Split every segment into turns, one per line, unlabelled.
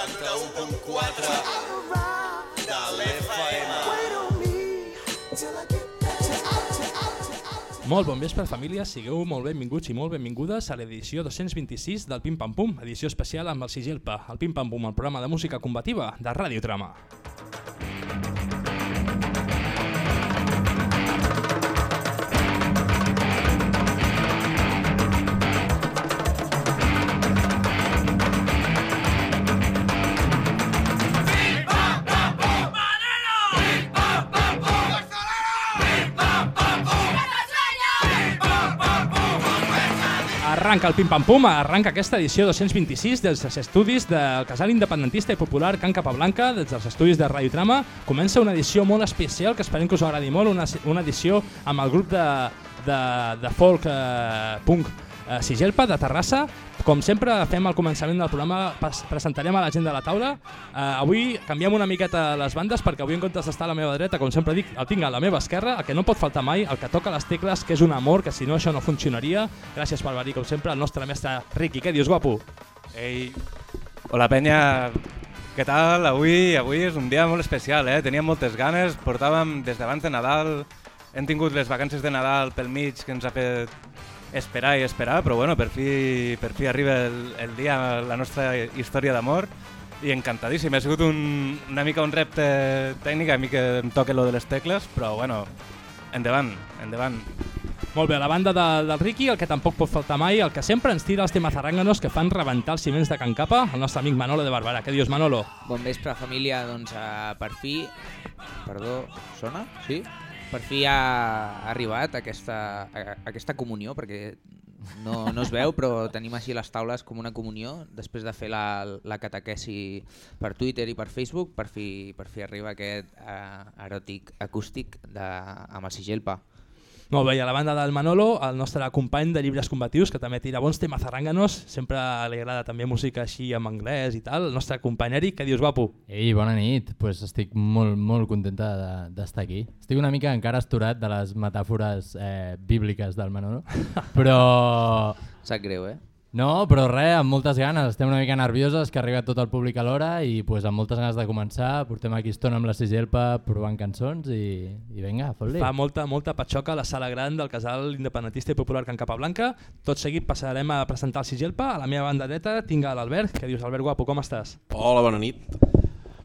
91.4 de l'FM.
Molt bon vespre, família. Sigueu molt benvinguts i molt benvingudes a l'edició 226 del Pim Pam Pum, edició especial amb el Sigilpa, el Pim Pam Pum, el programa de música combativa de Ràdio Trama. Arranca el Pim Pam Pum, arranca aquesta edició 226 dels estudis del casal independentista i popular Can Capablanca, des dels estudis de Radio Trama. Comença una edició molt especial que esperem que us agradi molt, una, una edició amb el grup de, de, de folk eh, punk eh, Sigelpa, de Terrassa. Com sempre fem al començament del programa, presentarem a la gent de la taula. Eh, avui canviem una miqueta les bandes perquè avui en comptes d'estar a la meva dreta, com sempre dic, el tinc a la meva esquerra, el que no pot faltar mai, el que toca les tecles, que és un amor, que si no això no funcionaria. Gràcies per venir, com sempre, el nostre mestre Riqui. Què dius, guapo?
Ei, hola penya, què tal? Avui avui és un dia molt especial, eh? teníem moltes ganes, portàvem des d'abans de Nadal, hem tingut les vacances de Nadal pel mig que ens ha fet esperar i esperar, però bueno, per fi, per fi arriba el, el dia, la nostra història d'amor i encantadíssim. Ha sigut un, una mica un repte tècnic, a mi que em toque lo de les tecles, però bueno, endavant, endavant.
Molt bé, a la banda de, del Riqui, el que tampoc pot faltar mai, el que sempre ens tira els temes arranganos que fan rebentar els ciments de Can Capa, el nostre amic Manolo de Barberà. Què dius, Manolo?
Bon vespre, família. Doncs uh, per fi... Perdó, sona? Sí? Per fi ha arribat aquesta, aquesta comunió, perquè no, no es veu, però tenim així les taules com una comunió, després de fer la, la catequesi per Twitter i per Facebook, per fi, per fi arriba aquest uh, eròtic acústic de, amb el Sigelpa.
Molt bé, i a la banda del Manolo, el nostre company de llibres combatius, que també tira bons temes arranganos, sempre li agrada també música així en anglès i tal, el nostre company Eric, què dius, guapo?
Ei, bona nit, pues estic molt, molt contenta d'estar aquí. Estic una mica encara esturat de les metàfores eh, bíbliques del Manolo, però...
Sap greu, eh?
No, però res, amb moltes ganes, estem una mica nervioses, que ha arribat tot el públic a l'hora i pues, amb moltes ganes de començar, portem aquí estona amb la Sigelpa provant cançons i, i vinga, fot-li.
Fa molta, molta patxoca a la sala gran del casal independentista i popular Can Capablanca. Tot seguit passarem a presentar el Sigelpa. A la meva banda dreta tinc a l'Albert. Què dius, Albert Guapo, com estàs?
Hola, bona nit.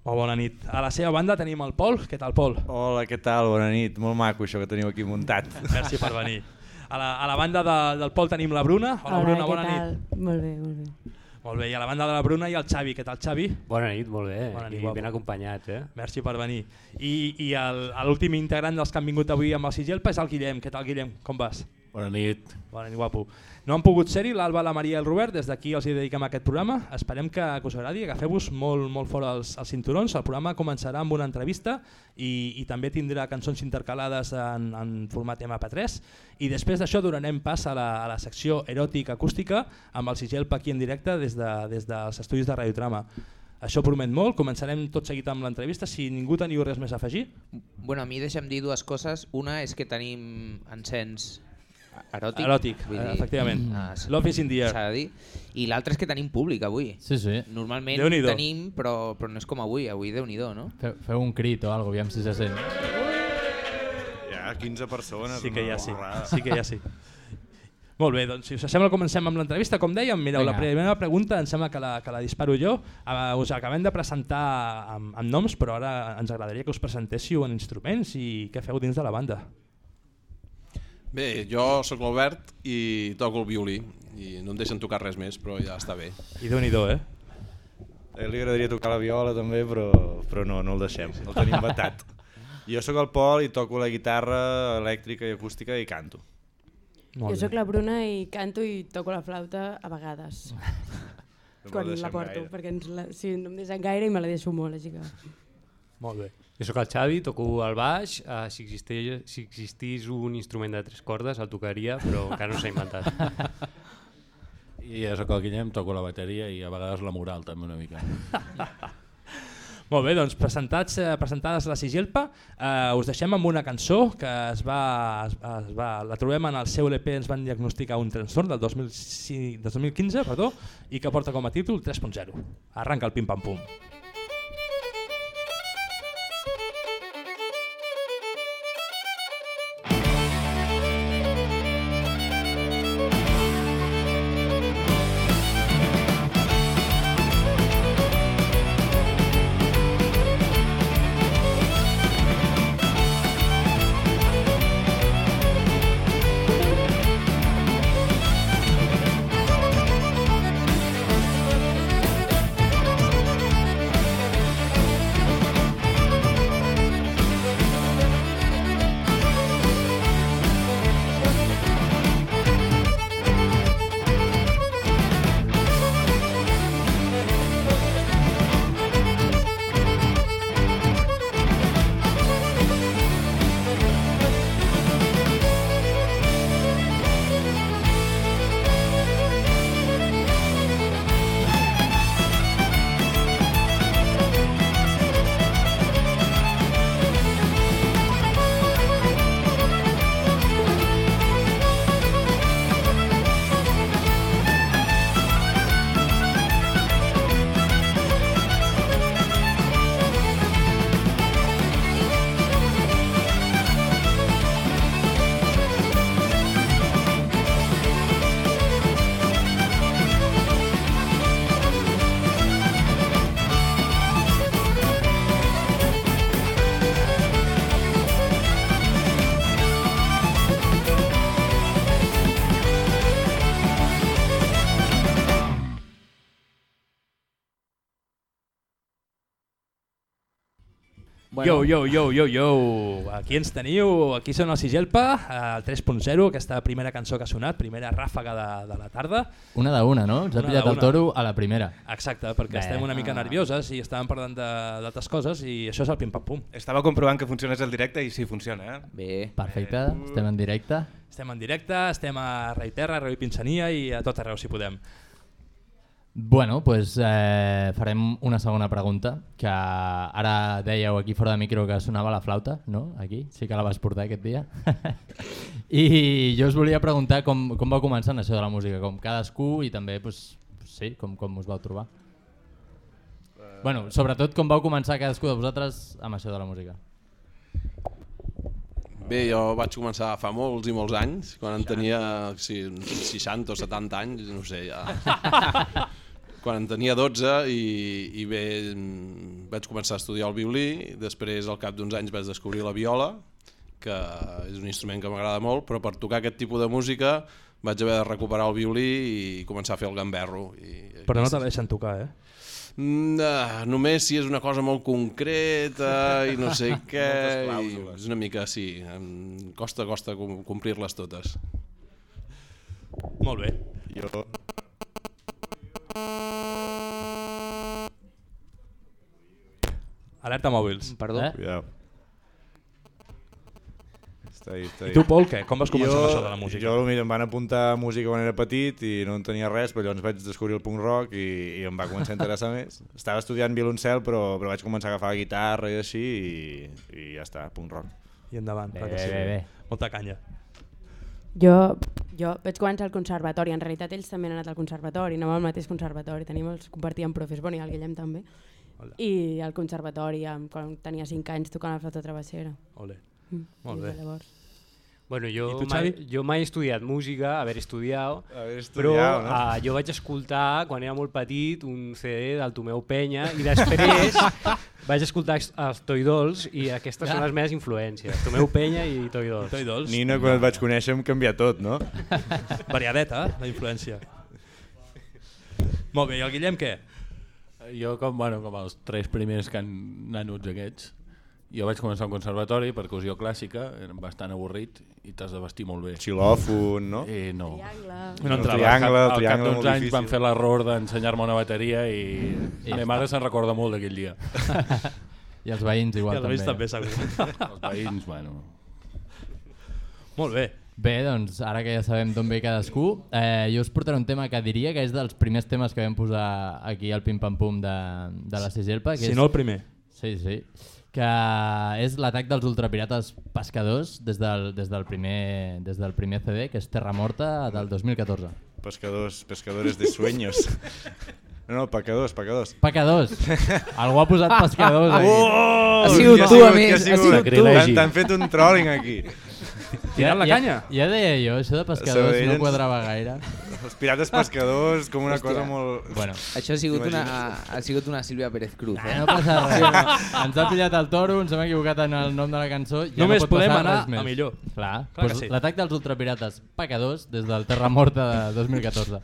Molt bona nit. A la seva banda tenim el Pol. Què tal, Pol?
Hola, què tal? Bona nit. Molt maco això que teniu aquí muntat.
Merci per venir. A la, a la banda de, del Pol tenim la Bruna. Hola,
Hola
Bruna, bona
tal?
nit.
Molt bé, molt bé.
Molt bé, i a la banda de la Bruna i el Xavi. Què tal, Xavi?
Bona nit, molt bé.
Bona nit,
I
guapo.
ben acompanyats, eh?
Merci per venir. I, i l'últim integrant dels que han vingut avui amb el Sigelpa és el Guillem. Què tal, Guillem? Com vas?
Bona nit.
Bona nit, guapo. No han pogut ser-hi l'Alba, la Maria i el Robert, des d'aquí els hi dediquem aquest programa. Esperem que, que us agradi, agafeu-vos molt, molt fora els, els cinturons. El programa començarà amb una entrevista i, i també tindrà cançons intercalades en, en format MP3 i després d'això donarem pas a la, a la secció eròtica acústica amb el Sigelpa aquí en directe des, de, des dels estudis de Radiotrama. Això promet molt, començarem tot seguit amb l'entrevista. Si ningú teniu res més a afegir,
Bueno, a mi deixa'm dir dues coses. Una és que tenim encens eròtic.
eròtic,
vull
eh,
dir,
efectivament.
ah, s-
Love is in the air.
S'ha de dir. I l'altre és que tenim públic avui.
Sí, sí.
Normalment tenim, però, però no és com avui. Avui Déu-n'hi-do, no?
Feu, feu un crit o alguna aviam si se sent.
Ja, 15 persones.
Sí que ja sí, sí que ja sí. Molt bé, doncs si us sembla comencem amb l'entrevista. Com dèiem, mireu, la
Vinga.
primera pregunta em sembla que la, que la disparo jo. Uh, us acabem de presentar amb, amb noms, però ara ens agradaria que us presentéssiu en instruments i què feu dins de la banda.
Bé, jo sóc l'Albert i toco el violí i no em deixen tocar res més, però ja està bé.
I déu nhi eh?
Ell li agradaria tocar la viola també, però, però no, no el deixem, el tenim vetat. Jo sóc el Pol i toco la guitarra elèctrica i acústica i canto.
Molt
jo sóc la Bruna i canto i toco la flauta a vegades,
No
quan la porto,
gaire.
perquè ens la, sí, no em deixen gaire i me la deixo molt, així que...
Molt bé.
Jo sóc el Xavi, toco el baix. Uh, si, existeix, si existís un instrument de tres cordes el tocaria, però encara no s'ha inventat.
I jo sóc el Guillem, toco la bateria i a vegades la moral també una mica.
Molt bé, doncs presentats, eh, presentades la Sigelpa, eh, us deixem amb una cançó que es va, es, es va, la trobem en el seu LP, ens van diagnosticar un trastorn del 2005, del 2015 perdó, i que porta com a títol 3.0. Arranca el pim-pam-pum. Yo, yo, yo, yo, yo. Aquí ens teniu, aquí són el Sigelpa, el 3.0, aquesta primera cançó que ha sonat, primera ràfaga de, de la tarda.
Una de una, no? Ens ha
Una
pillat el toro a la primera.
Exacte, perquè
Bé.
estem una mica nervioses i estàvem parlant de- d'altres coses i això és el pim-pam-pum.
Estava comprovant que funcionés el directe i sí, funciona. Eh?
Bé.
Perfecte, estem en directe.
Estem en directe, estem a Rai Terra, a Ràdio Pinsania i a tot arreu si podem.
Bueno, pues, eh, farem una segona pregunta, que ara dèieu aquí fora de micro que sonava la flauta, no? Aquí, sí que la vas portar aquest dia. I jo us volia preguntar com, com vau començar en això de la música, com cadascú i també, pues, sí, com, com us vau trobar. Bueno, sobretot com vau començar cadascú de vosaltres amb això de la música.
Bé, jo vaig començar fa molts i molts anys, quan en tenia sí, 60 o 70 anys, no sé, ja. quan en tenia 12 i, i bé, vaig començar a estudiar el violí, després al cap d'uns anys vaig descobrir la viola, que és un instrument que m'agrada molt, però per tocar aquest tipus de música vaig haver de recuperar el violí i començar a fer el gamberro. I,
Però no te deixen tocar, eh?
Mm, ah, només si és una cosa molt concreta i no sé què. I és una mica, sí, em costa, costa com- complir-les totes.
Molt bé.
Jo...
Alerta mòbils.
Perdó.
Eh?
Cuidao. Està ahí, està
I
ahí.
tu, Pol, què? Com vas començar
jo,
amb això de la música?
Jo mira, em van apuntar a música quan era petit i no en tenia res, però llavors vaig descobrir el punk rock i, i em va començar a interessar més. Estava estudiant violoncel, però, però vaig començar a agafar la guitarra i així i, i ja està, punk rock.
I endavant,
Bé, bé,
sí.
bé, bé.
Molta canya.
Jo, jo vaig començar al conservatori, en realitat ells també han anat al conservatori, anàvem al mateix conservatori, tenim els, compartíem profes, bueno, i el Guillem també.
Hola.
I al conservatori, amb, quan tenia 5 anys, tocant la flauta travessera.
Ole.
Mm.
Molt
I
bé.
Llavors.
Bueno, jo,
tu,
mai, jo mai he estudiat música, haver estudiat,
Haver
però
estudiat, no?
uh, jo vaig escoltar, quan era molt petit, un CD del Tomeu Penya i després vaig escoltar els- Toy Dolls i aquestes són les meves influències, Tomeu Penya i Toy Dolls.
Toi dolç.
Nina, quan et vaig conèixer, em canvià tot, no?
Variadeta, eh, la influència. Molt bé, i el Guillem què?
Jo, com, bueno, com els tres primers can nanuts aquests, jo vaig començar al conservatori, percussió clàssica, era bastant avorrit i t'has de vestir molt bé.
Xilòfon, no?
I no.
Triangle.
No
El
entrava.
triangle, el
al cap
triangle
d'uns
molt
anys van
difícil.
fer l'error d'ensenyar-me una bateria i, I ma mare se'n recorda molt d'aquell dia.
I els veïns
I
igual
els veïns també,
també.
segur.
Els veïns, bueno...
Molt bé.
Bé, doncs ara que ja sabem d'on ve cadascú, eh, jo us portaré un tema que diria que és dels primers temes que vam posar aquí al Pim Pam Pum de, de la Sigelpa. Que
Si
és,
no el primer.
Sí, sí. Que és l'atac dels ultrapirates pescadors des del, des, del primer, des del primer CD, que és Terra Morta, del 2014.
Pescadors, pescadores de sueños. No, no, pecadors, pecadors.
Pecadors. Algú ha posat pescadors aquí.
Oh!
Ha sigut tu, a més,
ha
ha
sigut?
tu.
T'han- fet un trolling aquí.
Tirant la canya.
Ja, ja deia jo, això de pescadors
Sabadell
no quadrava gaire.
Els pirates pescadors, com una
Hòstia.
cosa molt...
Bueno,
Això ha sigut, una, ha sigut una Sílvia Pérez Cruz.
eh,
Eh?
no passa res. Ens ha pillat el toro, ens hem equivocat en el nom de la cançó. Ja
Només
no pot
podem
passar
anar
res més.
a millor.
Clar,
Clar que
doncs
sí.
l'atac dels ultrapirates pecadors des del Terra Morta de 2014.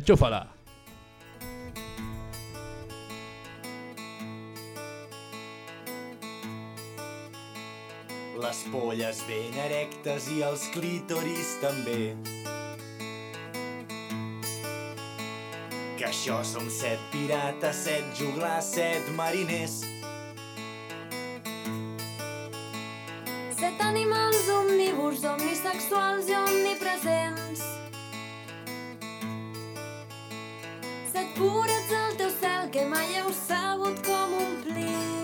Enxufa-la.
Les polles ben erectes i els clítoris també. Que això som set pirates, set joglars, set mariners.
Set animals omnívors, omnisexuals i omnipresents. Set purets al teu cel que mai heu sabut com omplir.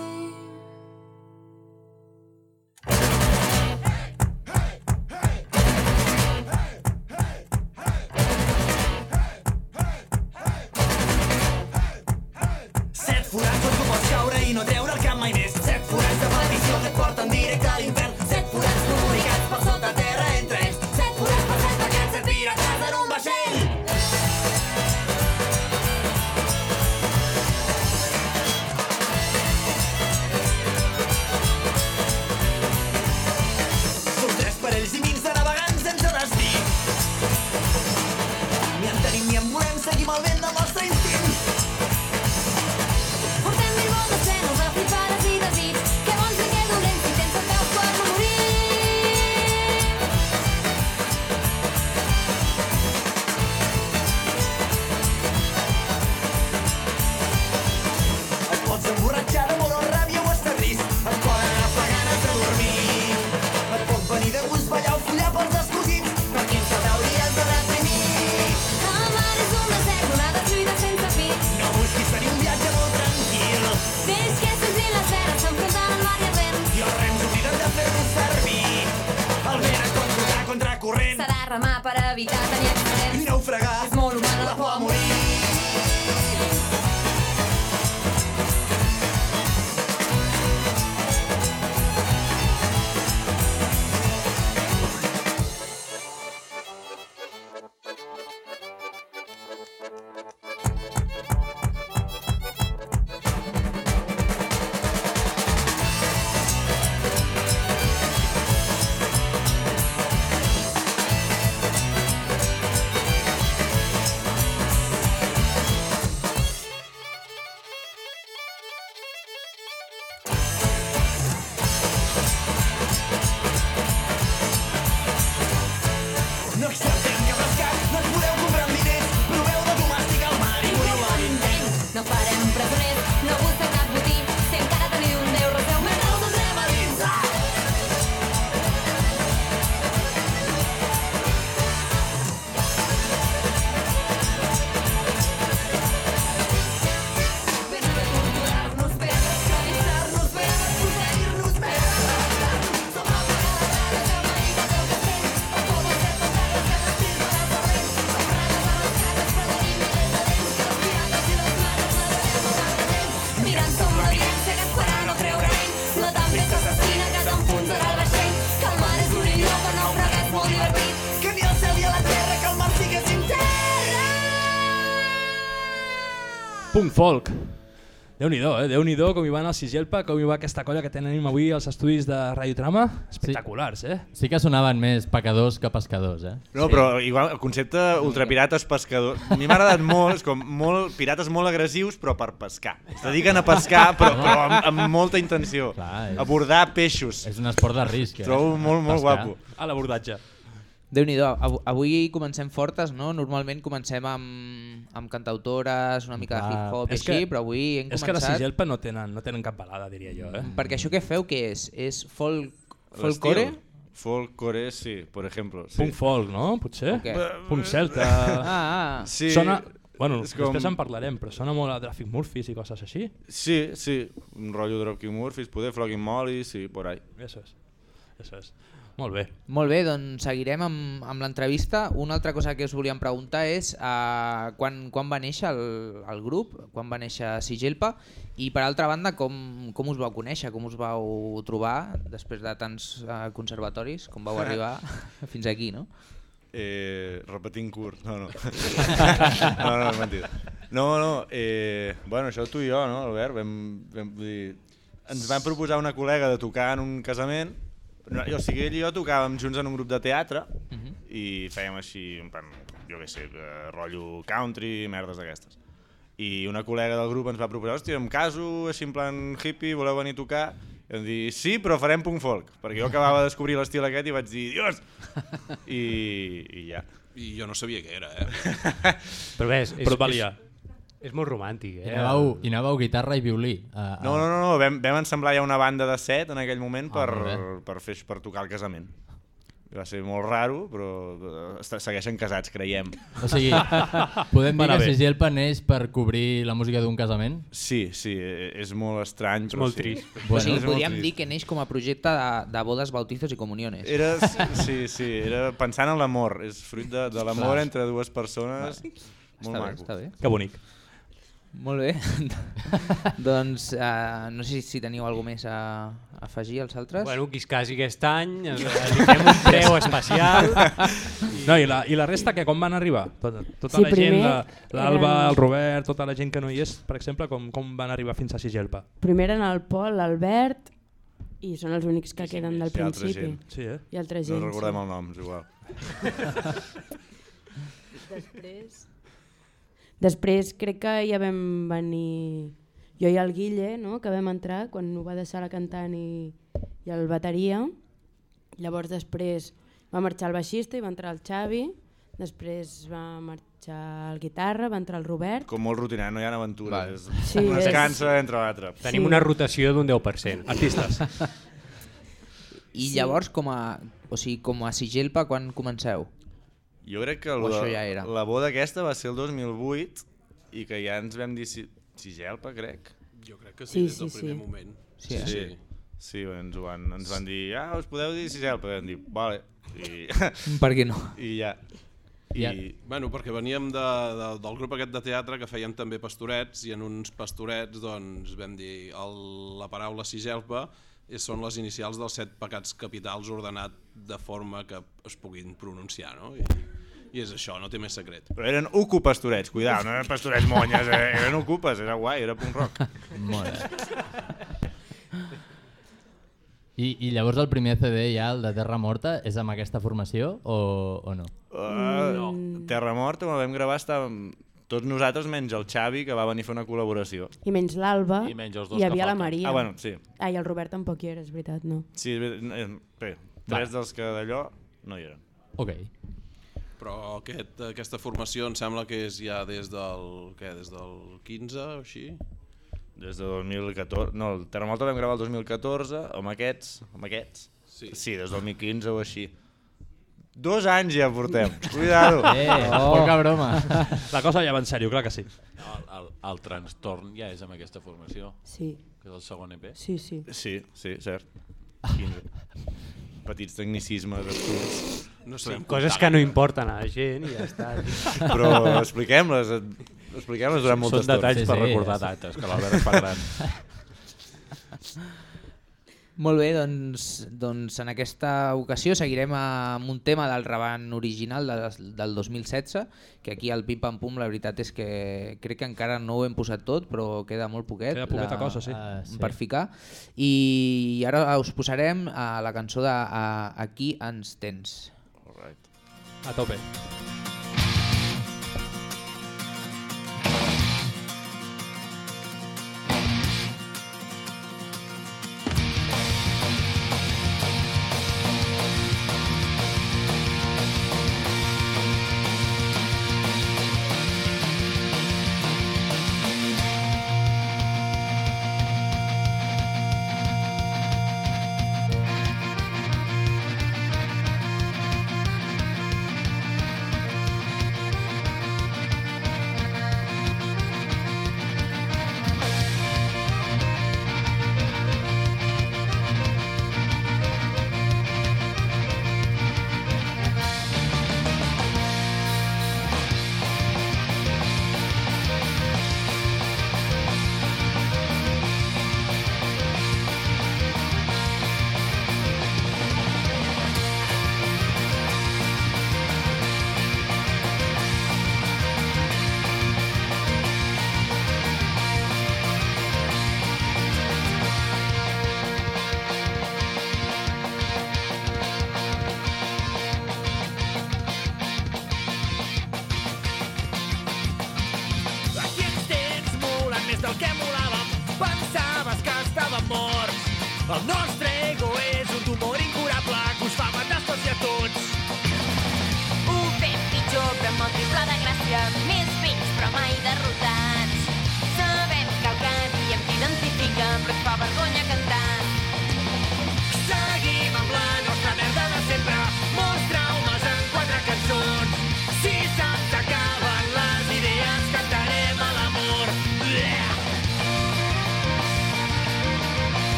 Folk. Déu-n'hi-do, eh? Déu-n'hi-do com hi va el Sigelpa, com hi va aquesta colla que tenim avui als estudis de Radio Trama. Espectaculars, eh?
Sí que sonaven més pecadors que pescadors, eh?
No, però igual el concepte ultrapirates pescador... A mi m'ha agradat molt, és com molt, pirates molt agressius però per pescar. Es dediquen a pescar però, però amb, amb molta intenció.
Clar, és-
Abordar peixos.
És un esport de risc, eh?
Trobo molt, molt
Pescar.
guapo.
A l'abordatge.
Déu nhi Av avui comencem fortes, no? Normalment comencem amb, amb cantautores, una mica de
Clar.
hip-hop i
És
així,
que-
però avui hem
És que la
començat...
Sigelpa no tenen, no tenen cap balada, diria jo, eh?
Perquè això que feu, què és? És folk... folkore?
L'estil. Folkore, sí, per exemple. Sí.
Punk folk, no? Potser?
O què?
Punk celta...
Ah, ah.
Sí,
Sona- Bueno,
És com-
després en parlarem, però sona molt a Traffic Murphys i coses així.
Sí, sí, un rotllo Dropkick Murphys, poder Flogging Molly, sí, por ahí.
Eso és. Eso és. Molt bé.
Molt bé, doncs seguirem amb, amb l'entrevista. Una altra cosa que us volíem preguntar és uh, quan, quan va néixer el, el grup, quan va néixer Sigelpa i per altra banda com, com us vau conèixer, com us vau trobar després de tants uh, conservatoris, com vau arribar fins aquí, no?
Eh, repetint curt, no, no. no, no, mentida. No, no, eh, bueno, això tu i jo, no, Albert? Vam, vam, dir, ens van proposar una col·lega de tocar en un casament, no, o sigui, ell i jo tocàvem junts en un grup de teatre
Mhm.
i fèiem així, en plan, jo què sé, eh, rotllo country, merdes d'aquestes. I una col·lega del grup ens va proposar, hòstia, em caso, així en plan hippie, voleu venir a tocar? I vam dir, sí, però farem punk folk, perquè jo acabava de descobrir l'estil aquest i vaig dir, dios! I, i ja.
I jo no sabia què era, eh?
Però ves, és,
Però valia.
és, és molt romàntic,
I
eh?
anàveu, i anàveu guitarra i violí. A, a...
No, no, no, no. Vam, vam ensemblar ja una banda de set en aquell moment
Ah,
per,
bé.
per, fer, per tocar el casament. Va ser molt raro, però eh, segueixen casats, creiem.
O sigui, podem dir que
bé.
Sigelpa neix per cobrir la música d'un casament?
Sí, sí, eh, és molt estrany, però
molt
sí.
trist.
o
Bueno,
sigui,
és molt
podríem
trist.
dir que neix com a projecte de, de bodes, bautizos i comuniones.
Era, sí, sí, era pensant en l'amor. És fruit de, de l'amor entre dues persones. Molt
està bé,
maco.
està bé.
Que bonic.
Molt bé. doncs uh, no sé si teniu alguna més a, a afegir als altres.
Bueno, qui es casi aquest any, eh, li fem un preu especial.
No, i la, i la resta, que com van arribar? Tota, tota
Sí,
la gent,
primer
la- l'Alba,
eren-
el Robert, tota la gent que no hi és, per exemple, com, com van arribar fins a Sigelpa?
Primer eren el Pol, l'Albert, i són els únics que queden del
sí,
principi.
gent.
Sí, eh?
I altra
No
gent.
recordem el nom, és igual.
Després... Després crec que ja vam venir jo i el Guille, no? que vam entrar quan ho va deixar la cantant i, i el bateria. Llavors després va marxar el baixista i va entrar el Xavi, després va marxar el guitarra, va entrar el Robert.
Com molt rutinari, no hi ha aventures.
Vale.
És,
Sí,
un es
és-
cansa entre l'altre.
Tenim
Sí.
una rotació d'un 10%.
Artistes.
I llavors, com a, o sigui, com a Sigelpa, quan comenceu?
Jo crec que la,
això ja era?
la boda aquesta va ser el 2008 i que ja ens vam dir si, Sigelpa, crec.
Jo crec que
Sí,
sí, des del
sí,
primer
sí.
moment.
Sí, eh?
Sí, sí ens, ho van, ens van dir, ah, us podeu dir Sigelpa? I vam dir, vale. I,
Per què no?
i ja. I,
Ja.
Bueno, perquè veníem de, de, del grup aquest de teatre que fèiem també pastorets i en uns pastorets doncs, vam dir el, la paraula sigelpa són les inicials dels set pecats capitals ordenat de forma que es puguin pronunciar, no? I, i és això, no té més secret.
Però eren ocupastorets, cuidao, no eren pastorets monyes, eh? eren ocupes, era guai, era punk rock.
Molt bé. I, I llavors el primer CD ja, el de Terra Morta, és amb aquesta formació o, o no?
Uh, no. Terra Morta, quan vam gravar, estàvem tots nosaltres menys el Xavi, que va venir a fer una col·laboració.
I menys l'Alba,
I menys els dos
hi
que
havia la. Maria.
Ah, bueno, sí.
Ah, i el Robert tampoc hi era, és veritat, no.
Sí, bé, eh, bé tres dels que d'allò no hi eren.
Ok.
Però aquest, aquesta formació em sembla que és ja des del, què, des del 15 o així?
Des de 2014... No, el Terra Morta vam gravar el 2014, amb aquests, amb aquests.
Sí.
Sí, des del 2015 o així. Dos anys ja portem, cuidado.
Eh, oh. poca broma.
La cosa ja va en sèrio, clar que sí.
El, el, el trastorn ja és amb aquesta formació,
Sí,
que és el segon EP.
sí, sí.
Sí, sí, cert. 15. Petits tecnicismes absurds.
No sé,
Coses que no importen a la gent i ja està.
Però expliquem-les, expliquem-les durant molta
Són detalls
Sí,
per
sí,
recordar
ja
dates, que l'Albert es fa gran.
Molt bé, doncs, doncs en aquesta ocasió seguirem amb un tema del Raban original de, del 2016, que aquí al Pim Pam Pum la veritat és que crec que encara no ho hem posat tot, però queda molt poquet.
Queda poqueta cosa, sí.
Ah, sí.
Per ficar. I ara us posarem a la cançó de a, Aquí ens tens.
Alright.
A tope.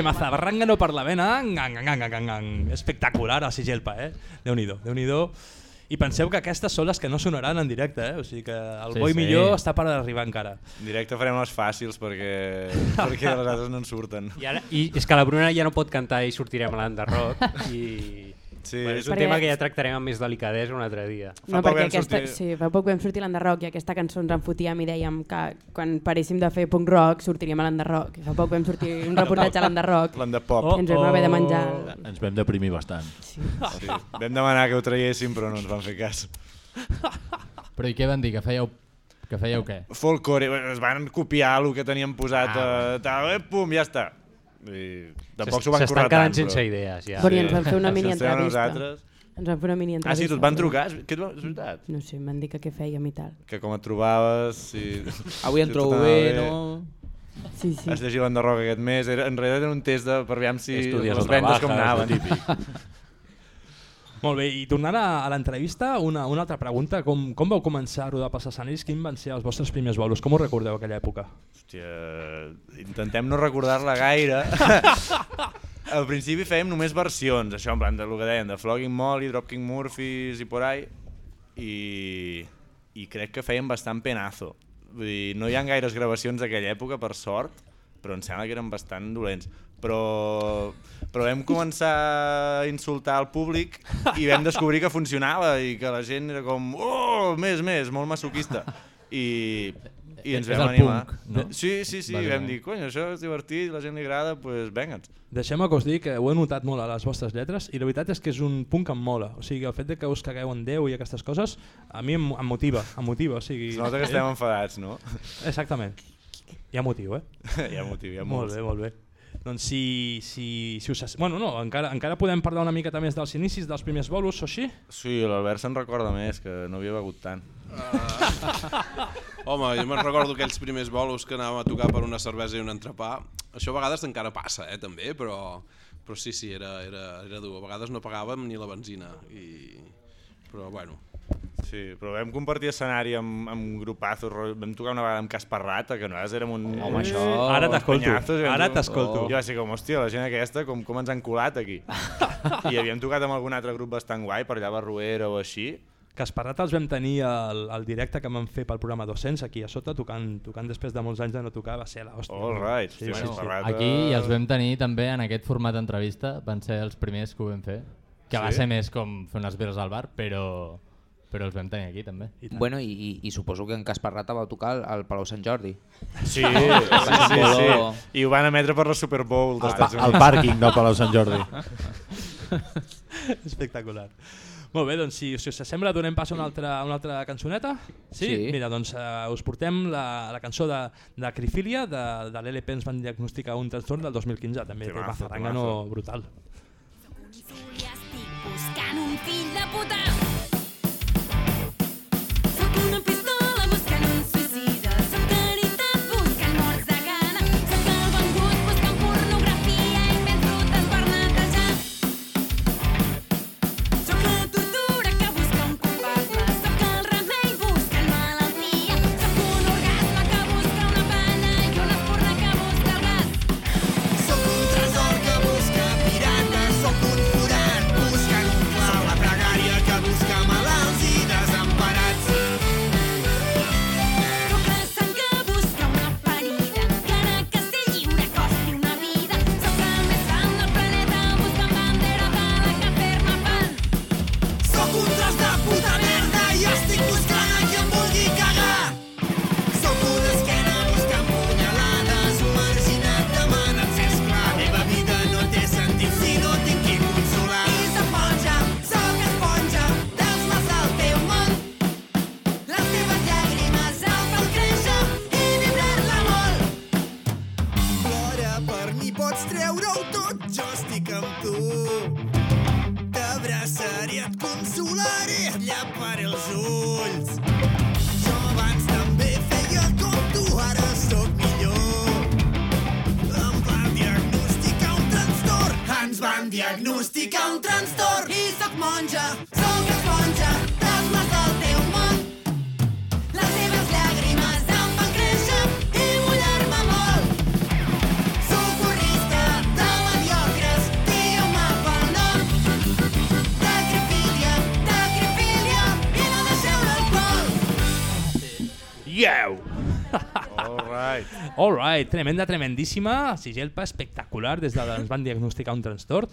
Temaza, Barrangano per la vena, gang, gang, gang, gang, gang. espectacular a Sigelpa, eh? Déu-n'hi-do, déu nhi déu I penseu que aquestes són les que no sonaran en directe, eh? o sigui que el
Sí,
bo i
sí.
millor està per arribar encara.
En directe farem les fàcils perquè, perquè les altres no en surten.
I, ara, I és que la Bruna ja no pot cantar i sortirem a l'enderroc i...
Sí,
bueno, és un
Perquè-
tema que ja tractarem amb més delicadesa un altre dia.
No,
poc
perquè
vam
aquesta,
sortir-
sí, fa poc vam sortir a l'enderroc i aquesta cançó ens en fotíem i dèiem que quan paréssim de fer punk rock sortiríem a l'enderroc. Fa poc vam sortir un reportatge a l'enderroc
Plan de pop.
i ens vam haver de menjar.
Ens vam deprimir bastant.
Sí.
Sí. Vam demanar que ho traiéssim però no ens van fer cas.
Però i què van dir? Que fèieu, que fèieu què?
Folklore, es van copiar el que teníem posat, ah, uh, tal, eh, pum, ja està. I tampoc s'ho van
S'estan
currar
quedant
tant,
sense
però...
idees, ja.
Bueno, i ens van fer una mini entrevista.
nosaltres-
Ens van fer una mini
Ah,
entrevista.
sí, tu et van trucar? Què et va... És veritat?
No sé, m'han dit que què fèiem i tal.
Que com et trobaves... Si...
Avui em
si
trobo bé, no?
Sí, sí.
Has llegit l'enderroc aquest mes. Era, en realitat era un test de, per veure si
Estudies
les vendes com anaven.
típic.
Molt bé, i tornant a, a l'entrevista, una, una altra pregunta. Com, com vau començar a rodar pels escenaris? Quins van ser els vostres primers bolos? Com ho recordeu aquella època?
Hòstia, intentem no recordar-la gaire. Al principi fèiem només versions, això en plan de lo que deien, de Flogging Molly, Dropkick Murphys i por ahí, i, i crec que fèiem bastant penazo. Vull dir, no hi ha gaires gravacions d'aquella època, per sort, però em sembla que eren bastant dolents. Però, però vam començar a insultar el públic i vam descobrir que funcionava i que la gent era com, oh, més, més, molt masoquista. I, i ens vam animar.
punk, no?
Sí, sí, sí,
Bàsicament.
vam dir, cony, això és divertit, la gent li agrada, doncs pues, venga'ns.
Deixem-me que us digui que ho he notat molt a les vostres lletres i la veritat és que és un punt que em mola. O sigui, el fet de que us cagueu en Déu i aquestes coses a mi em, em motiva, em motiva. O sigui,
Es nota que estem enfadats, no?
Exactament. Hi ha motiu, eh?
hi ha motiu, hi ha
Molt bé, molt bé. Doncs si, si, si us... Bueno, no, encara, encara podem parlar una miqueta més dels inicis, dels primers bolos o així?
Sí, l'Albert se'n recorda més, que no havia begut tant.
Home, jo me'n recordo aquells primers bolos que anàvem a tocar per una cervesa i un entrepà. Això a vegades encara passa, eh, també, però, però sí, sí, era, era, era dur. A vegades no pagàvem ni la benzina. I... Però bueno,
Sí, però vam compartir escenari amb, amb grupazos, vam tocar una vegada amb Casparrata, que nosaltres érem un...
Home, això...
Ara t'escolto, ara t'escolto.
Jo vaig ser com, hòstia, la gent aquesta, com, com ens han colat aquí. I havíem tocat amb algun altre grup bastant guai, per allà a Barruera o així.
Que Esparrata els vam tenir al, al directe que vam fer pel programa 200 aquí a sota, tocant, tocant després de molts anys de no tocar, va ser l'hòstia.
All right,
Sí, sí,
bueno,
sí.
Casparrata-
Aquí i els vam tenir també en aquest format d'entrevista, van ser els primers que ho vam fer, que va
Sí?
ser més com fer unes birres al bar, però, però els vam tenir aquí també.
I tant.
Bueno, i, i, i suposo que en Casparrata vau tocar al, al Palau Sant Jordi.
Sí, sí, sí, sí. I ho van emetre per la Super Bowl dels Estats
Al
Units.
pàrquing del Palau Sant Jordi.
Espectacular. Molt bé, doncs si, si us sembla donem pas a una altra, a una altra cançoneta. Sí?
Sí.
Mira, doncs uh, us portem la, la cançó de, de Crifília, de, de l'LP ens van diagnosticar un trastorn del 2015, també té
temazo.
brutal.
I estic buscant un fill de puta.
All right,
tremenda, tremendíssima, Sigelpa espectacular des de ens van diagnosticar un trastorn.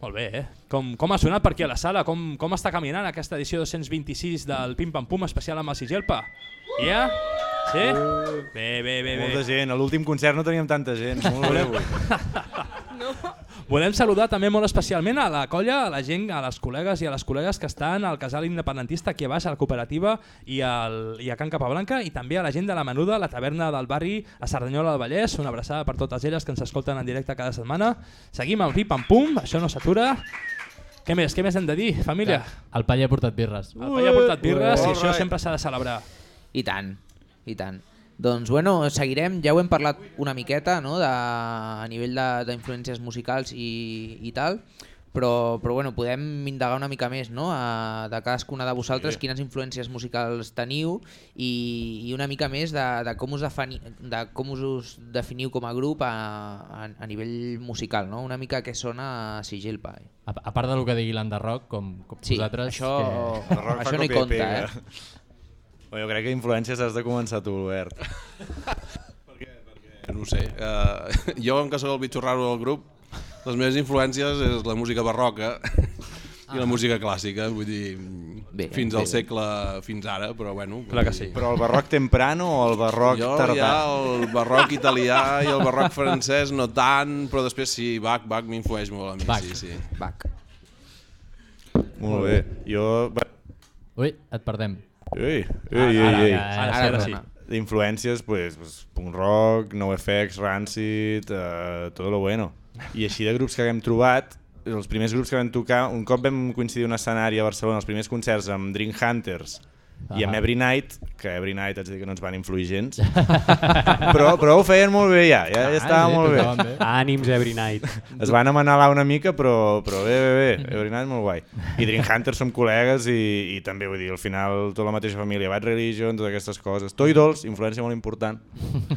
Molt bé, eh? Com, com ha sonat per aquí a la sala? Com, com està caminant aquesta edició 226 del Pim Pam Pum especial amb el Sigelpa? Ja? Sí? Bé, bé, bé,
Molta
bé.
gent. A l'últim concert no teníem tanta gent. Molt bé
Volem saludar també molt especialment a la colla, a la gent, a les col·legues i a les col·legues que estan al casal independentista aquí a baix, a la cooperativa i, al, i a Can Capablanca i també a la gent de la Menuda, la taverna del barri a Cerdanyola del Vallès. Una abraçada per totes elles que ens escolten en directe cada setmana. Seguim amb Pim Pam Pum, això no s'atura. Què més? Què més hem de dir, família?
El paller ha portat birres.
El Pai ha portat birres i
All
això
right.
sempre s'ha de celebrar.
I tant, i tant. Doncs bueno, seguirem, ja ho hem parlat una miqueta no? de, a nivell de- d'influències musicals i, i tal, però, però bueno, podem indagar una mica més no? a, de cadascuna de vosaltres
Sí.
quines influències musicals teniu i, i una mica més de, de, com us defini, de com us, us definiu com a grup a, a, a nivell musical, no? una mica què sona a Sigelpa. Eh?
A, a part del que digui l'Underrock, com, com
Sí,
vosaltres...
això,
Que...
Això no hi compta, eh?
Bueno, jo crec que influències has de començar tu, Albert.
No ho sé. Uh, jo, com que sóc el bitxo raro del grup, les meves influències és la música barroca i la música clàssica, vull dir,
Bé,
fins
bé,
al
bé.
segle, fins ara, però bueno.
Clar que sí.
Però el barroc temprano o el barroc
Jo
tardà?
ja el barroc italià i el barroc francès no tant, però després sí, Bach, Bach m'influeix molt a mi,
Bach.
sí, sí.
Bac.
Molt bé. Jo...
Ui, et perdem.
Ui, ui,
Ara,
ui,
ara, ara,
Ara
ara sí.
torna.
D'influències, pues, pues, punk rock, NoFX, Rancid, uh, todo lo bueno. I així de grups que haguem trobat, els primers grups que vam tocar, un cop vam coincidir un escenari a Barcelona, els primers concerts amb Dream Hunters i amb
Ah.
Every Night, que Every Night haig de dir que no ens van influir gens, però, però ho feien molt bé ja, ja, ja estava
sí,
molt bé.
bé.
Ànims every night.
Es van amenalar una mica, però, però bé, bé, bé. Every Night molt guai. I Dream Hunters som col·legues i, i també, vull dir, al final tota la mateixa família, Bad Religion, totes aquestes coses. Toy Dolls, influència molt important.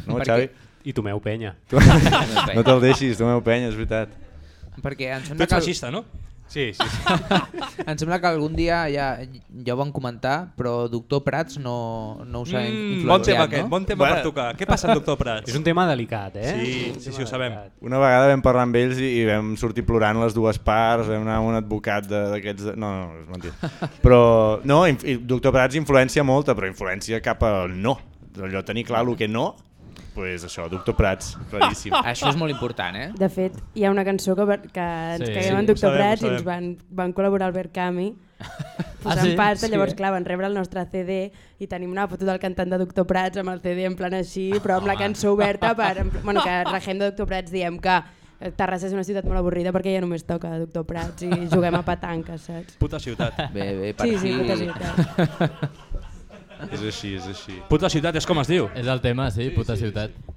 No, Xavi?
I Tomeu Penya.
No te'l deixis, tu meu penya, és veritat.
Perquè
Tu
sembla
ets
que...
feixista, no?
Sí, sí. sí.
Em sembla que algun dia ja, ja ho van comentar, però Doctor Prats no, no us ha
Mm, bon tema
no?
aquest, bon tema
Bueno.
per tocar. Què passa amb Doctor Prats?
És un tema delicat, eh?
Sí, sí,
tema
sí, ho sabem.
Una vegada vam parlar amb ells i, i vam sortir plorant les dues parts, vam anar amb un advocat de- d'aquests... de- No, no, és mentida. Però, no, Doctor Prats influència molta, però influència cap al no. Allò, tenir clar el que no pues això, Doctor Prats, claríssim.
Això és molt important, eh?
De fet, hi ha una cançó que, que ens
Sí.
caguem
Sí,
en Doctor
sabem,
Prats i ens van, van col·laborar Albert Cami posant
Ah, sí?
pasta,
Sí.
llavors clar, van rebre el nostre CD i tenim una foto del cantant de Doctor Prats amb el CD en plan així, però amb la cançó oberta per, bueno, que regem de Doctor Prats diem que Terrassa és una ciutat molt avorrida perquè ja només toca Doctor Prats i juguem a petanca, saps?
Puta ciutat.
Bé, bé, per
Sí,
fi...
sí, puta ciutat.
És així, és així.
Puta ciutat és com es diu.
És el tema, sí, puta ciutat.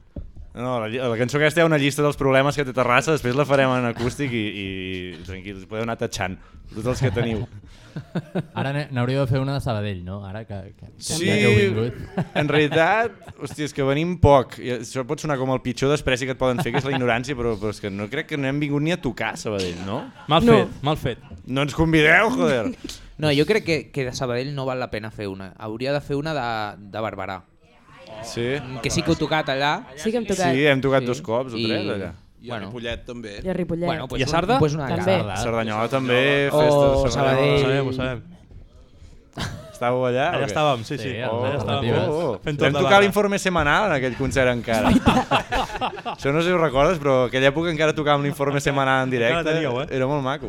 No, la, la cançó aquesta hi ha una llista dels problemes que té Terrassa, després la farem en acústic i, i tranquils, podeu anar tatxant tots els que teniu.
Ara n'hauríeu de fer una de Sabadell, no? Ara que, que, que
Sí,
ja que heu vingut.
en realitat, hòstia, és que venim poc. I això pot sonar com el pitjor despreci que et poden fer, que és la ignorància, però, però és que no crec que no hem vingut ni a tocar a Sabadell, no?
Mal
No.
fet, mal fet.
No ens convideu, joder.
No, jo crec que, que de Sabadell no val la pena fer una. Hauria de fer una de, de Barberà.
Sí,
Que sí que heu tocat allà.
Sí que hem tocat.
sí hem tocat
Sí.
dos cops o
I-
tres allà.
I a
Bueno.
Ripollet també.
I a Ripollet.
Bueno, pues
I a Sarda?
Un, pues una
També.
Sarda.
Cerdanyola també,
O
festa de
Ho sabem, ho sabem.
Estàveu allà?
Allà estàvem, sí, sí.
Sí,
allà
Oh,
estàvem.
oh, oh.
Fent
Vam tocar l'informe setmanal en aquell concert encara. Això no sé si ho recordes, però aquella època encara tocàvem l'informe setmanal en directe.
Teníeu, eh?
Era molt maco.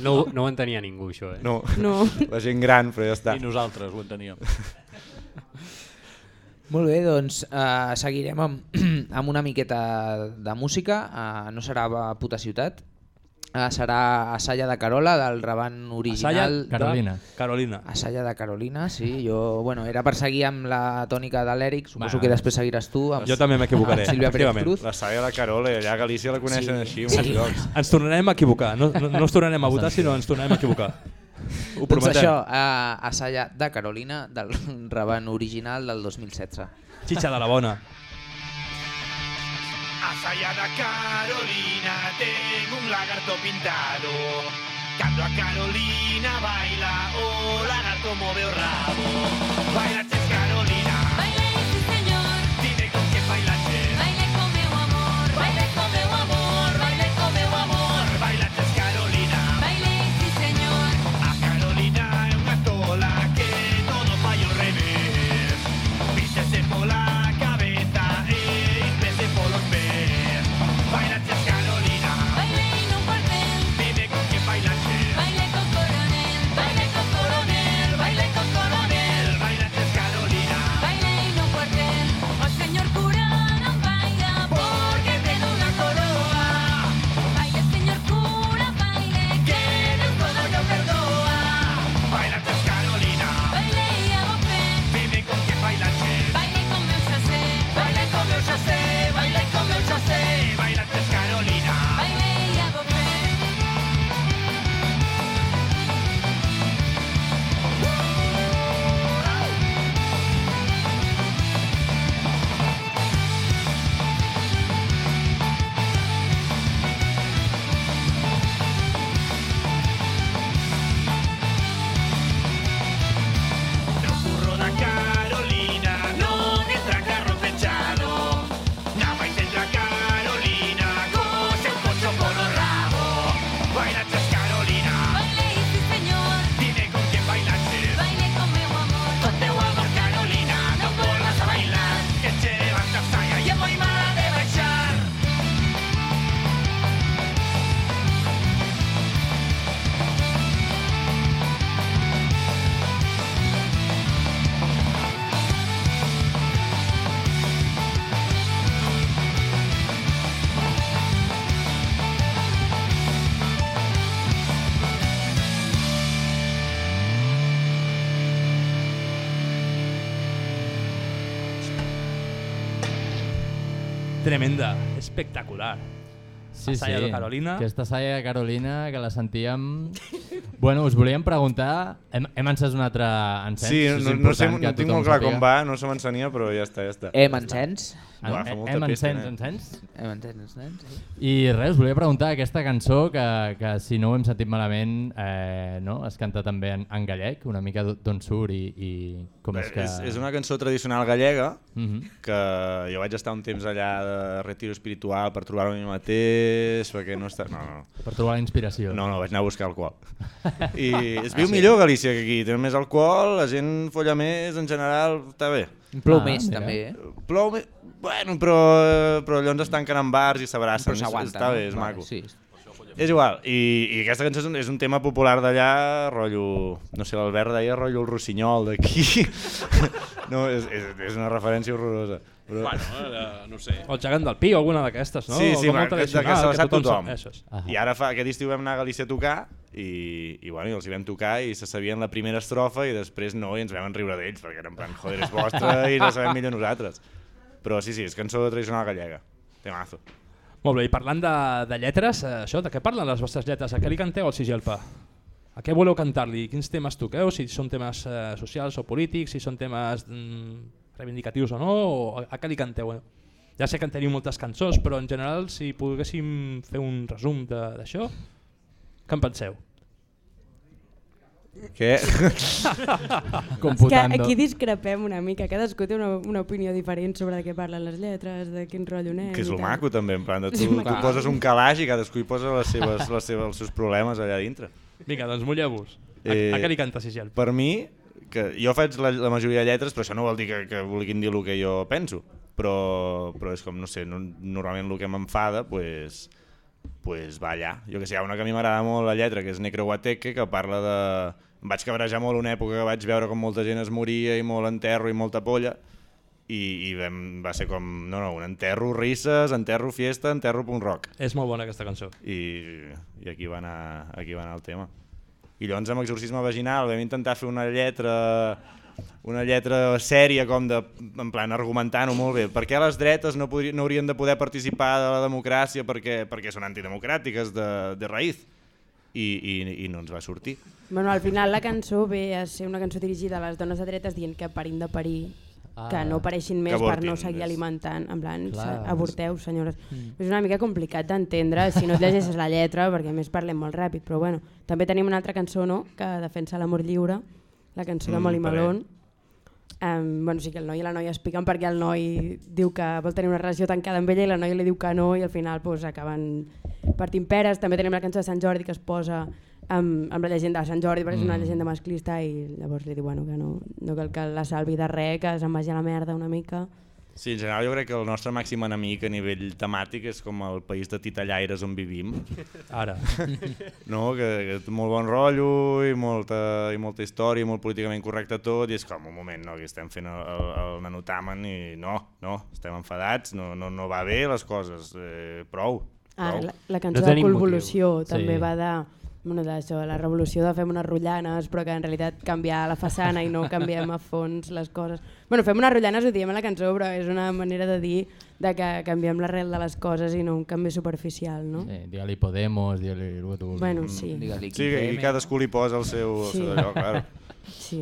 No, no ho entenia ningú, això. Eh?
No,
No.
la gent gran, però ja està.
I nosaltres ho enteníem.
Molt bé, doncs uh, seguirem amb, amb una miqueta de música. Uh, no serà a Puta Ciutat, uh, serà Assalla de Carola, del Raban
Assalla
original.
de
Carolina.
Carolina.
Assalla de Carolina, sí. Jo, bueno, era per seguir amb la tònica de l'Eric, suposo
Va.
que després seguiràs tu. Amb,
Jo també m'equivocaré, efectivament.
Cruz.
La saga de Carola, allà a Galícia la coneixen així, en molts llocs.
Ens tornarem a equivocar. No, no, no ens tornarem a votar, sinó ens tornarem a equivocar. Ho
Doncs
prometem.
això, uh, Assalla de Carolina, del Raban original del 2016.
Xitxa de la bona.
Asallada Carolina, tengo un lagarto pintado. Canto a Carolina, baila, oh, lagarto mueve el rabo. Baila, ches
Tremenda, espectacular.
Sí,
Assalla
sí.
de Carolina.
Aquesta Salla de Carolina, que la sentíem... Bueno, us volíem preguntar... Hem, hem encès un altre encens.
Sí, no, no, sé, no tinc molt clar com va, no se m'encenia, però ja està, ja està.
Hem encens.
Hem
pesta,
encens,
eh?
encens?
Hem encens, encens. Sí.
I res, us volia preguntar aquesta cançó que, que si no ho hem sentit malament eh, no? es canta també en, en gallec, una mica d'on surt i, i com és que...
És, és una cançó tradicional gallega
Mhm.
que jo vaig estar un temps allà de retiro espiritual per trobar-me a mi mateix, perquè no està... No, no,
Per trobar la inspiració.
no, no, vaig anar a buscar alcohol. I es viu millor a Galícia que aquí. Tenen més alcohol, la gent folla més, en general, està bé.
Plou
Ah,
més,
mira.
també, eh?
Plou més... Bueno, però, però allò ens es tanquen en bars i s'abracen.
Però s'aguanta,
Està bé, és
Vale,
maco.
Sí.
És igual, i, i aquesta cançó és un, és un tema popular d'allà, rotllo... No sé, l'Albert deia rotllo el rossinyol d'aquí. no, és, és, és una referència horrorosa. Però...
Bueno, eh, no sé.
O el gegant del Pi o alguna d'aquestes, no?
Sí, sí,
com
va, que, que se la sap
tothom.
Ah.
I ara fa, aquest estiu vam anar a Galícia a tocar i, i, bueno, i els hi vam tocar i se sabien la primera estrofa i després no, i ens vam riure d'ells perquè eren en plan, joder, és vostra i la sabem millor nosaltres. Però sí, sí, és cançó tradicional gallega. Temazo.
Molt bé, i parlant de, de lletres, eh, això, de què parlen les vostres lletres? A què li canteu al Sigelpa? A què voleu cantar-li? Quins temes toqueu? Si són temes eh, socials o polítics, si són temes mm, reivindicatius o no, o a, a què li canteu? Ja sé que en teniu moltes cançons, però en general, si poguéssim fer un resum d'això, què en penseu?
Què?
És que aquí discrepem una mica, cadascú té una, una opinió diferent sobre de què parlen les lletres, de quin rotllo anem
que és lo
tal.
maco també, en plan, de tu, tu poses un calaix i cadascú hi posa les seves, les seves, els seus problemes allà dintre.
Vinga, doncs mulleu-vos. A,
Eh,
a què li canta Sigelpa?
Per mi, que jo faig la, la majoria de lletres, però això no vol dir que, que vulguin dir el que jo penso. Però, però és com, no sé, no, normalment el que m'enfada, pues, pues va allà. Jo que sé, hi ha una que a mi m'agrada molt la lletra, que és Necroguateque, que parla de... Em vaig cabrejar molt una època que vaig veure com molta gent es moria i molt enterro i molta polla, i, i vam, va ser com, no, no, un enterro risses, enterro fiesta, enterro punk rock.
És molt bona aquesta cançó.
I, i aquí, va anar, aquí va anar el tema. I llavors amb exorcisme vaginal vam intentar fer una lletra una lletra sèria com de, en plan argumentant-ho molt bé. Per què les dretes no, podri, no haurien de poder participar de la democràcia perquè, perquè són antidemocràtiques de, de raïz? I, i, I no ens va sortir.
Bueno, al final la cançó ve a ser una cançó dirigida a les dones de dretes dient que parin de parir,
Ah.
que no pareixin més per no seguir alimentant, en plan,
Clar,
avorteu, senyores.
Mm.
És una mica complicat d'entendre si no et llegeixes la lletra, perquè a més parlem molt ràpid, però bueno. També tenim una altra cançó, no?, que defensa l'amor lliure, la cançó de
Mm,
Molly
parell.
Malone. Um, bueno, sí que el noi i la noia es piquen perquè el noi diu que vol tenir una relació tancada amb ella i la noia li diu que no i al final pues, acaben partint peres. També tenim la cançó de Sant Jordi que es posa amb, amb la llegenda de Sant Jordi perquè és una
Mm.
llegenda masclista i llavors li diu bueno, que no, no cal que la salvi de res, que se'n vagi a la merda una mica.
Sí, en general jo crec que el nostre màxim enemic a nivell temàtic és com el país de titellaires on vivim.
Ara.
no, que, que té molt bon rotllo i molta, i molta història, molt políticament correcte tot, i és com un moment, no, que estem fent el, el, el nanotamen i no, no, estem enfadats, no, no, no va bé les coses, eh, prou.
Ah,
prou.
la, la cançó
No
de Convolució
motiu.
també
Sí.
va de bueno, d'això, la revolució de fem unes rotllanes però que en realitat canviar la façana i no canviem a fons les coses. Bueno, fem unes rotllanes ho diem a la cançó però és una manera de dir de que canviem l'arrel de les coses i no un canvi superficial, no?
Sí, digue-li Podemos, digue-li el que tu vulguis.
Bueno, sí.
Digue-li
Sí, que aquí cadascú li posa el seu, el
Sí.
seu allò, claro.
Sí.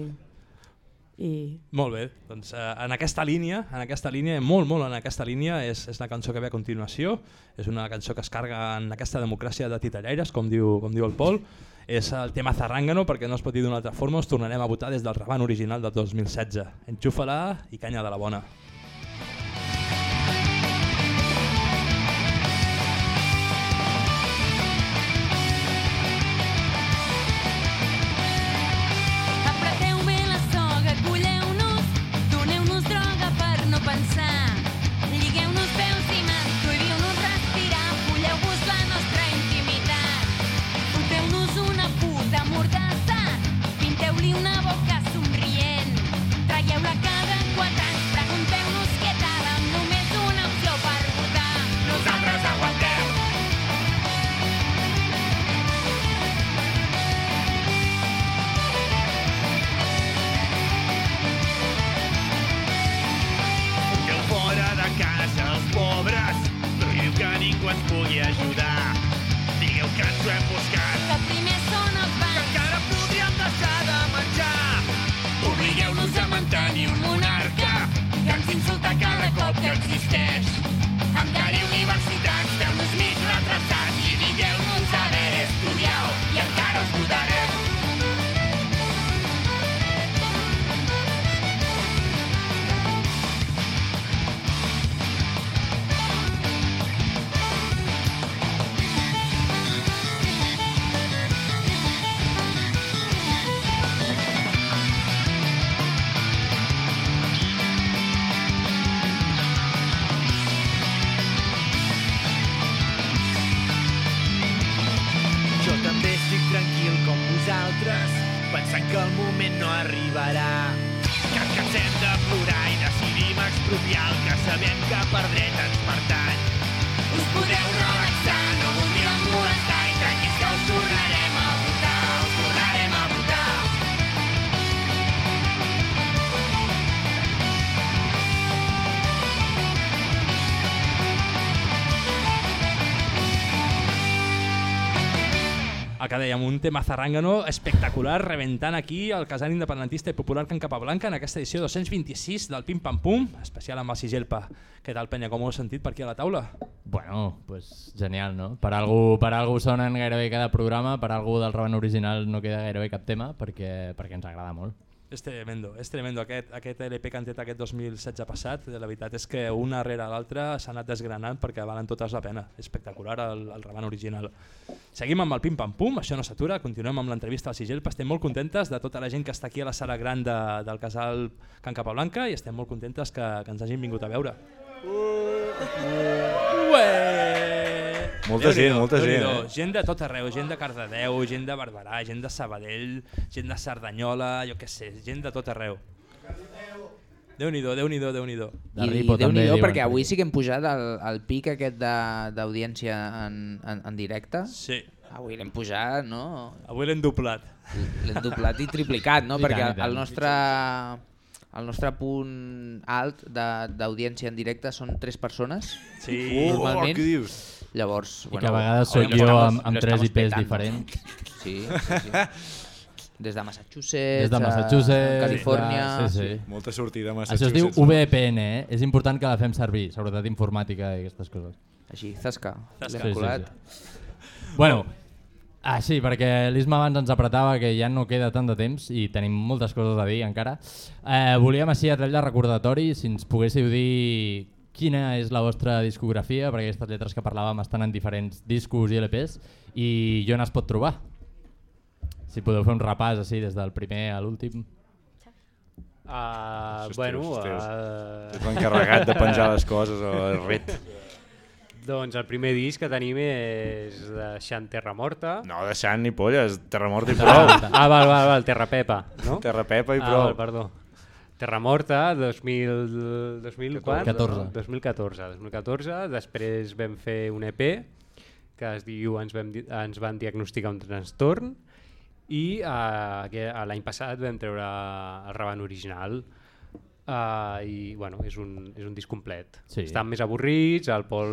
I
Molt bé, doncs eh, en aquesta línia, en aquesta línia, molt, molt en aquesta línia, és, és la cançó que ve a continuació, és una cançó que es carga en aquesta democràcia de titellaires, com diu, com diu el Pol, és el tema Zarrangano, perquè no es pot dir d'una altra forma, us tornarem a votar des del Raban original del 2016. Enxufa-la i canya de la bona.
El que sabem que per dret ens que
dèiem, un tema zarrangano espectacular, reventant aquí el casal independentista i popular Can Capablanca en aquesta edició 226 del Pim Pam Pum, especial amb el Sigelpa. Què tal, penya, com ho heu sentit per aquí a la taula?
Bueno, pues genial, no? Per algú, per algú sonen gairebé cada programa, per algú del Raven original no queda gairebé cap tema, perquè, perquè ens agrada molt.
És tremendo, és tremendo. Aquest, aquest LP que han tret aquest 2016 passat, la veritat és que una rere l'altra s'ha anat desgranant perquè valen totes la pena. Espectacular el, el Ravan original. Seguim amb el Pim Pam Pum, això no s'atura, continuem amb l'entrevista al Sigelpa, estem molt contentes de tota la gent que està aquí a la sala gran de, del casal Can Capablanca i estem molt contentes que, que ens hagin vingut a veure. Ué!
Molta gent,
Déu-n'hi-do,
molta gent, eh?
Gent de tot arreu, gent de Cardedeu, gent de Barberà, gent de Sabadell, gent de Cerdanyola, jo què sé, gent de tot arreu. Déu-n'hi-do, Déu-n'hi-do, Déu-n'hi-do.
De
I
Ripo també
Déu-n'hi-do
diuen.
perquè avui sí que hem pujat el, el pic aquest de- d'audiència en, en, en directe.
Sí.
Avui l'hem pujat, no?
Avui l'hem doblat.
L'hem doblat i triplicat, no?
I
perquè
tant,
el nostre, el nostre punt alt de- d'audiència en directe són tres persones.
Sí.
Oh,
normalment.
què dius?
Llavors,
I que a vegades soc jo amb, amb tres IPs
petando.
diferents.
Sí, sí, sí. Des de Massachusetts,
Des de
a
Massachusetts,
Califòrnia...
de- sí, sí.
Molta sortida a
Això es
Massachusetts.
diu VPN, eh? És important que la fem servir, seguretat informàtica i aquestes coses.
Així, zasca.
Zasca.
L'hem colat.
Bueno, ah, sí, perquè l'Isma abans ens apretava que ja no queda tant de temps i tenim moltes coses a dir encara. Eh, volíem així a tall de recordatori, si ens poguéssiu dir quina és la vostra discografia, perquè aquestes lletres que parlàvem estan en diferents discos i LPs, i on es pot trobar. Si podeu fer un repàs així des del primer a l'últim.
Uh,
Això és
bueno,
teus.
uh,
És l'encarregat de penjar les coses a la red.
doncs el primer disc que tenim és de Xan Terra Morta.
No, deixant ni polles, terra morta i prou.
Ah, val, val, val, Terra Pepa, no?
Terra pepa i
Ah,
prou.
val, perdó. Terra Morta, 2000, 2004,
14.
2014. 2014. Després vam fer un EP que es diu Ens, vam, ens van diagnosticar un trastorn i uh, l'any passat vam treure el Raban original uh, i bueno, és un, és un disc complet.
Sí.
Estàvem més avorrits, el Pol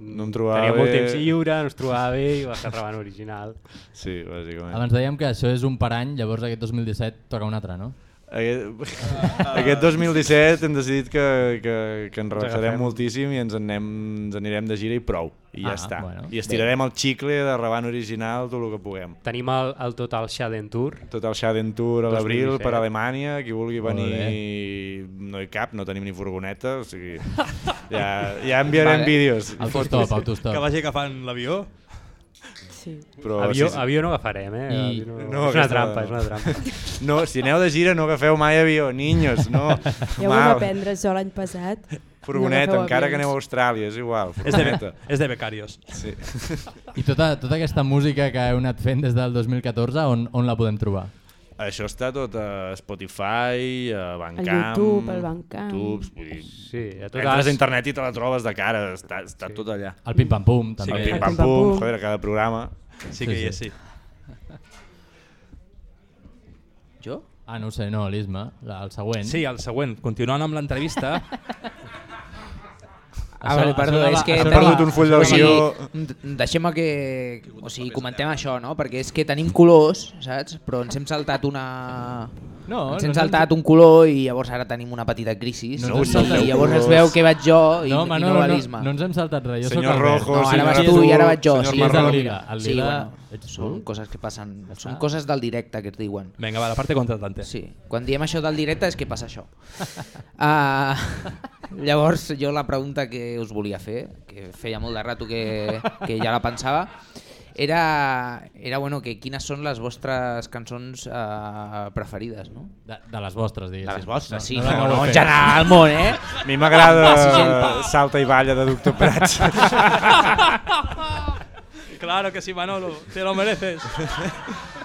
No em trobava
tenia molt
bé.
temps lliure, no es trobava bé i va el Raban original.
Sí, bàsicament.
Abans dèiem que això és un per any, llavors aquest 2017 toca un altre, no?
Aquest, aquest 2017 hem decidit que, que, que ens relaxarem moltíssim i ens, anem, ens anirem de gira i prou. I ja
Ah,
està.
bueno.
I estirarem el xicle de Raban original tot el que puguem.
Tenim el, el Total Shaden Tour,
Tot el Shaden Tour a l'abril
2017.
per Alemanya, qui vulgui
Molt
venir no hi cap, no tenim ni furgoneta, o sigui, ja, ja enviarem
Vale.
vídeos.
Autostop,
Que
autostop.
vagi agafant l'avió.
Sí.
Però
avió,
si,
avió no agafarem, eh?
I-
Avió no,
No,
és una trampa, és una trampa.
no, si aneu de gira no agafeu mai avió, niños, no.
Ja ho vam aprendre això l'any passat.
Furgoneta,
No
encara que aneu a Austràlia, és igual,
És de, és de becarios.
Sí.
I tota, tota aquesta música que heu anat fent des del 2014, on, on la podem trobar?
Això està tot a Spotify, a Bandcamp...
YouTube, al Bandcamp.
YouTube, vull dir,
Sí, a totes
entres a internet i te la trobes de cara, està, està
Sí.
tot allà.
El Pim Pam Pum,
Sí,
també.
pim
El
pam
pim pam
pum,
pum.
joder, a cada programa.
Sí que hi és, sí.
Jo?
Ah, no ho sé, no, l'Isma, el següent.
Sí, el següent. Continuant amb l'entrevista,
Ah, vale, perdó, és que...
això
He
anava-
perdut un full de
o sigui,
guió.
Deixem que... O sigui, comentem això, no? Perquè és que tenim colors, saps? Però ens hem saltat una...
No,
ens
no
hem saltat un color i llavors ara tenim una petita crisi.
No
ens hem
i llavors es veu que vaig jo i,
No,
i no va
no, no ens hem saltat res. Jo
Senyor
soc el verd.
Rojo,
No, ara vas tu i ara vaig jo. Sí,
és el lila? El
Sí,
lila...
bueno,
ets
són coses que passen. Són coses del directe que es diuen.
vinga, va, la parte contratante.
Sí, quan diem això del directe és que passa això. Uh, llavors, jo la pregunta que us volia fer, que feia molt de rato que, que ja la pensava, era, era bueno, que quines són les vostres cançons uh, preferides, no?
De, de les vostres,
De
diguéssim.
les vostres, sí,
no,
no,
no,
no,
no,
en general al món, eh?
A mi m'agrada Salta i balla de Doctor Prats.
Claro que sí, Manolo, te lo mereces.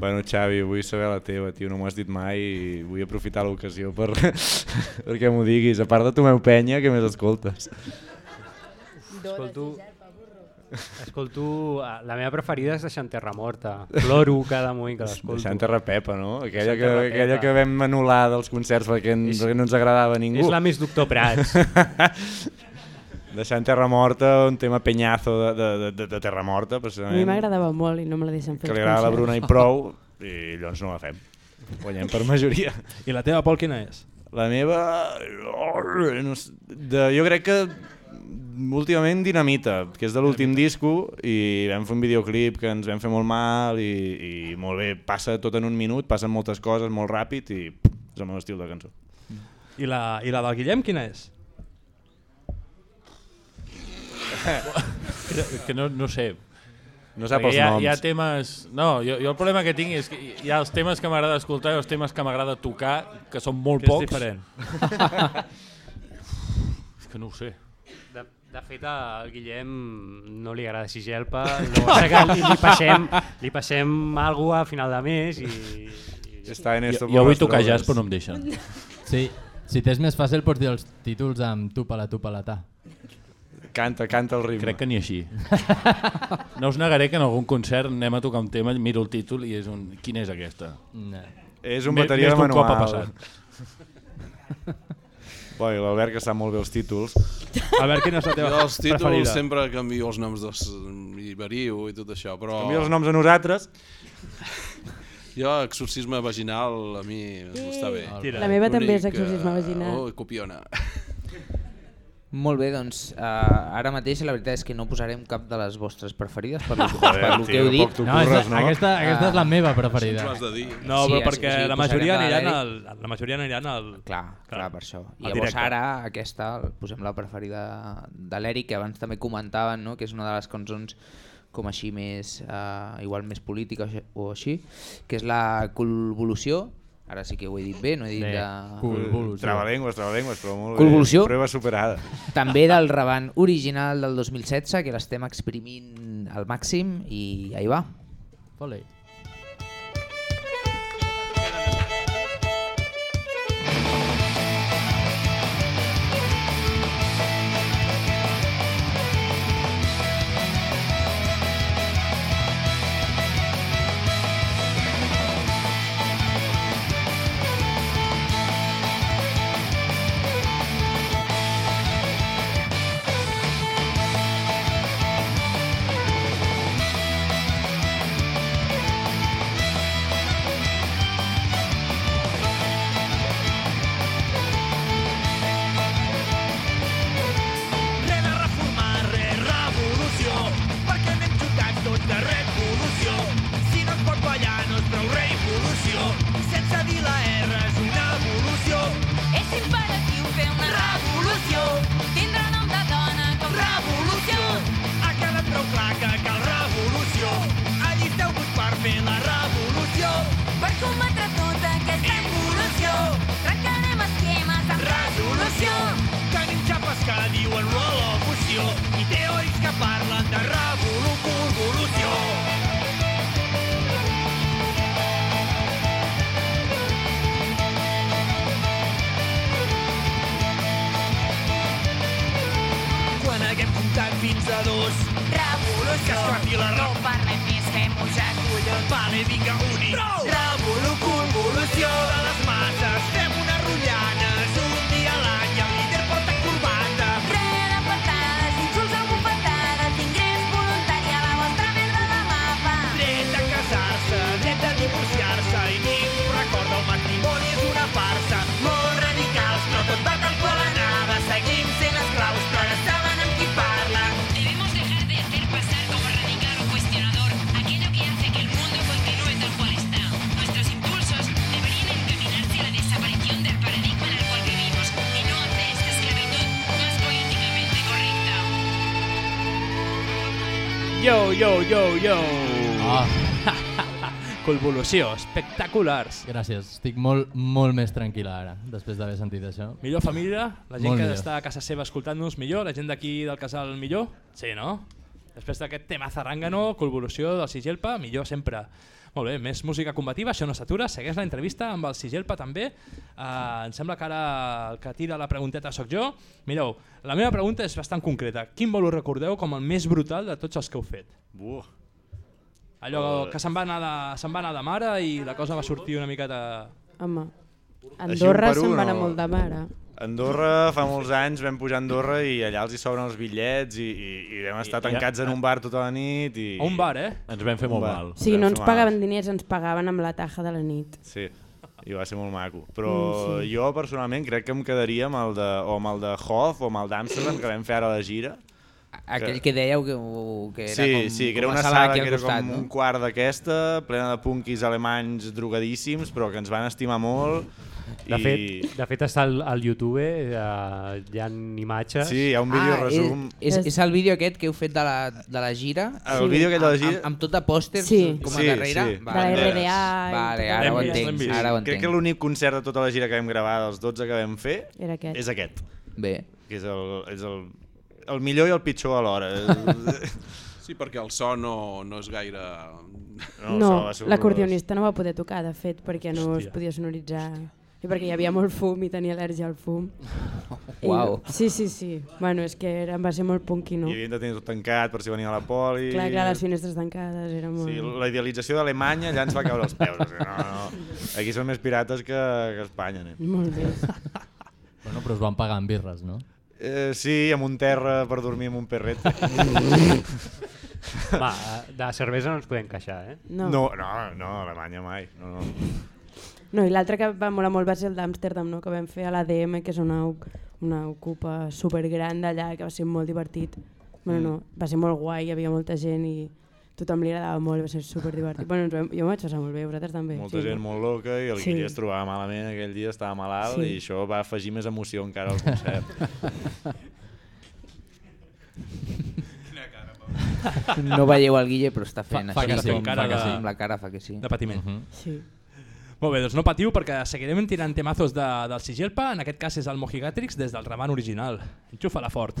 Bueno, Xavi, vull saber la teva, tio, no m'ho has dit mai i vull aprofitar l'ocasió per, perquè m'ho diguis. A part de tu meu penya, què més escoltes?
Escolto, escolto... eh, La meva preferida és Deixant Terra Morta. Ploro cada moment que l'escolto.
Deixant Terra Pepa, no? Aquella que,
Terra
aquella
Pepa.
que vam anul·lar dels concerts perquè, en,
És-
perquè no ens agradava a ningú.
és la més Doctor Prats.
Deixant Terra Morta, un tema penyazo de, de, de, de Terra Morta,
A mi
precisament.
m'agradava molt i no me la deixen fer
que li agrada la. Bruna i prou, i llavors no la fem. Guanyem per majoria.
I la teva, Pol, quina és?
La meva... No sé, de, jo crec que últimament Dinamita, que és de l'últim disco, i vam fer un videoclip que ens vam fer molt mal i, i molt bé, passa tot en un minut, passen moltes coses molt ràpid i pff, és el meu estil de cançó.
I la, I la del Guillem, quina és?
Que, que no, no sé.
No sap els
hi ha,
noms.
Hi ha temes... No, jo, jo el problema que tinc és que hi ha els temes que m'agrada escoltar i els temes que m'agrada tocar, que són molt
Que és
pocs.
diferent.
és que no ho sé.
De, de fet, al Guillem no li agrada Sigelpa, li, li passem, li passem alguna a final de mes i... i
Està en
Jo, jo vull tocar jazz però no em deixen.
Sí, si t'és més fàcil pots dir els títols amb tu pala, tu palatà.
Canta, canta el ritme.
Crec que ni així. No us negaré que en algun concert anem a tocar un tema, miro el títol i és un... Quina és aquesta?
No.
És un
Més-
bateria
més
de
d'un cop ha
manual.
passat.
Boi, l'Albert que sap molt bé els títols.
Albert, quina és la teva
Jo els títols
preferida?
sempre canvio els noms dels i vario i tot això, però...
Canvia els noms a nosaltres.
Jo, exorcisme vaginal, a mi m'està bé.
La meva també és exorcisme
eh,
vaginal.
Oh, copiona.
Molt bé, doncs uh, ara mateix la veritat és que no posarem cap de les vostres preferides per, lo- per lo que heu dit.
No,
curres, no?
aquesta, aquesta és la meva preferida.
De dir.
No,
Sí,
però
sí,
perquè
sí,
la majoria
la
aniran al, la majoria aniran al...
Clar, clar, per això. I llavors
directe.
ara aquesta posem la preferida de l'Eric, que abans també comentaven, no? que és una de les cançons com així més, uh, igual més política o així- o així, que és la Convolució, ara sí que ho he dit bé, no he dit
Bé,
de...
Convolució.
Trabalengües, trabalengües, però molt
Convolució.
bé. Prova superada.
També del rebant original del 2016, que l'estem exprimint al màxim i ahí va.
Ole.
Combatre tota aquesta evolució, trencarem esquemes amb resolució.
Tenim xapes que diuen revolució i teòrics que parlen de revolució. Quan haguem comptat fins a dos,
Revolució,
Que esclapi la
no
ra-
parlem més, fem-ho ja, collons.
vale, vinga, uni. Revolu, convolució de les
Yo, yo, yo, yo.
Ah,
Convolució, espectaculars.
gràcies. Estic molt, molt més tranquil·la ara, després d'haver sentit això.
Millor família, la gent
Molt
que
millor.
està a casa seva escoltant-nos millor, la gent d'aquí del casal millor? Sí, no?
Després d'aquest tema zarangano, convolució del Sigelpa, millor sempre. Molt bé, més música combativa, això no s'atura, segueix l'entrevista amb el Sigelpa també. Uh, em sembla que ara el que tira la pregunteta sóc jo. Mireu, la meva pregunta és bastant concreta. Quin vol us recordeu com el més brutal de tots els que heu fet?
Buh.
Allò que se'n va, anar de, se'n va anar de mare i la cosa va sortir una miqueta...
Home,
Així
Andorra se'n va anar molt de mare.
Andorra fa molts anys vam pujar a Andorra i allà els hi sobren els bitllets i, i, i vam estar
I-
tancats en un bar tota la nit. I,
A un bar, eh?
Ens vam fer
Un
molt
bar.
mal.
Vam
no ens
mal.
pagaven diners, ens pagaven amb la taja de la nit.
Sí, i va ser molt maco. Però
Mm, sí.
jo personalment crec que em quedaria amb el de, o amb el de Hof o amb el d'Amsterdam que vam fer ara a la gira.
Aquell que dèieu que, que era
sí,
com,
sí, que era
com
una
la
sala,
aquí
que era
costat,
com
no?
un quart d'aquesta, plena de punkis alemanys drogadíssims, però que ens van estimar molt.
De
i...
fet, de fet està al, al YouTube, eh, hi ha imatges.
Sí, hi ha un vídeo
ah,
resum.
És, és, és el vídeo aquest que heu fet de la, de la gira?
El vídeo aquell de la gira-
Amb, amb tot de pòsters
Sí.
com a
Sí,
darrere?
sí.
De la RDA
Vale, ara
el
ho entenc. Ara ho
Crec
entenc.
que l'únic concert de tota la gira que vam gravar, dels 12 que vam fer,
Era aquest.
és aquest.
Bé.
Que és el, és el, el millor i el pitjor alhora.
Sí, perquè el so no, no és gaire...
No,
horrorós.
l'acordionista no va poder tocar, de fet, perquè no
Hòstia.
es podia sonoritzar. I perquè hi havia molt fum i tenia al·lèrgia al fum.
Uau.
I, sí, sí, sí. Bueno, és que era, va ser molt punky, no?
I havien de tenir tot tancat per si venia la poli.
Clar, clar, les finestres tancades, era molt...
Sí, la idealització d'Alemanya allà ens va caure als peus. o sigui, No, no. Aquí són més pirates que, que Espanya. Nen.
Molt bé.
Bueno, però us van pagar amb birres, no?
Eh, sí, amb un terra per dormir amb un perret.
Va, de cervesa no ens podem queixar, eh?
No.
no, no, no, Alemanya mai. No, no.
No, i l'altre que va molar molt va ser el d'Amsterdam, no? que vam fer a l'ADM, que és una, una ocupa supergran d'allà, que va ser molt divertit. Bueno,
Mm.
no, va ser molt guai, hi havia molta gent i tothom li agradava molt, va ser superdivertit. Bueno, ens vam, jo m'ho vaig passar molt bé, vosaltres també.
Molta
sí,
gent molt loca i el
Sí.
Guille es trobava malament aquell dia, estava malalt
Sí.
i això va afegir més emoció encara al concert.
No veieu el Guille, però està fent
Fa- fa
així.
que sí,
com-
fa que sí.
Amb la cara fa que sí.
De patiment.
Mhm.
Sí.
Molt bé, doncs no patiu perquè seguirem tirant temazos de, del Sigelpa, en aquest cas és el Mojigatrix des del Raman original. Enxufa-la fort.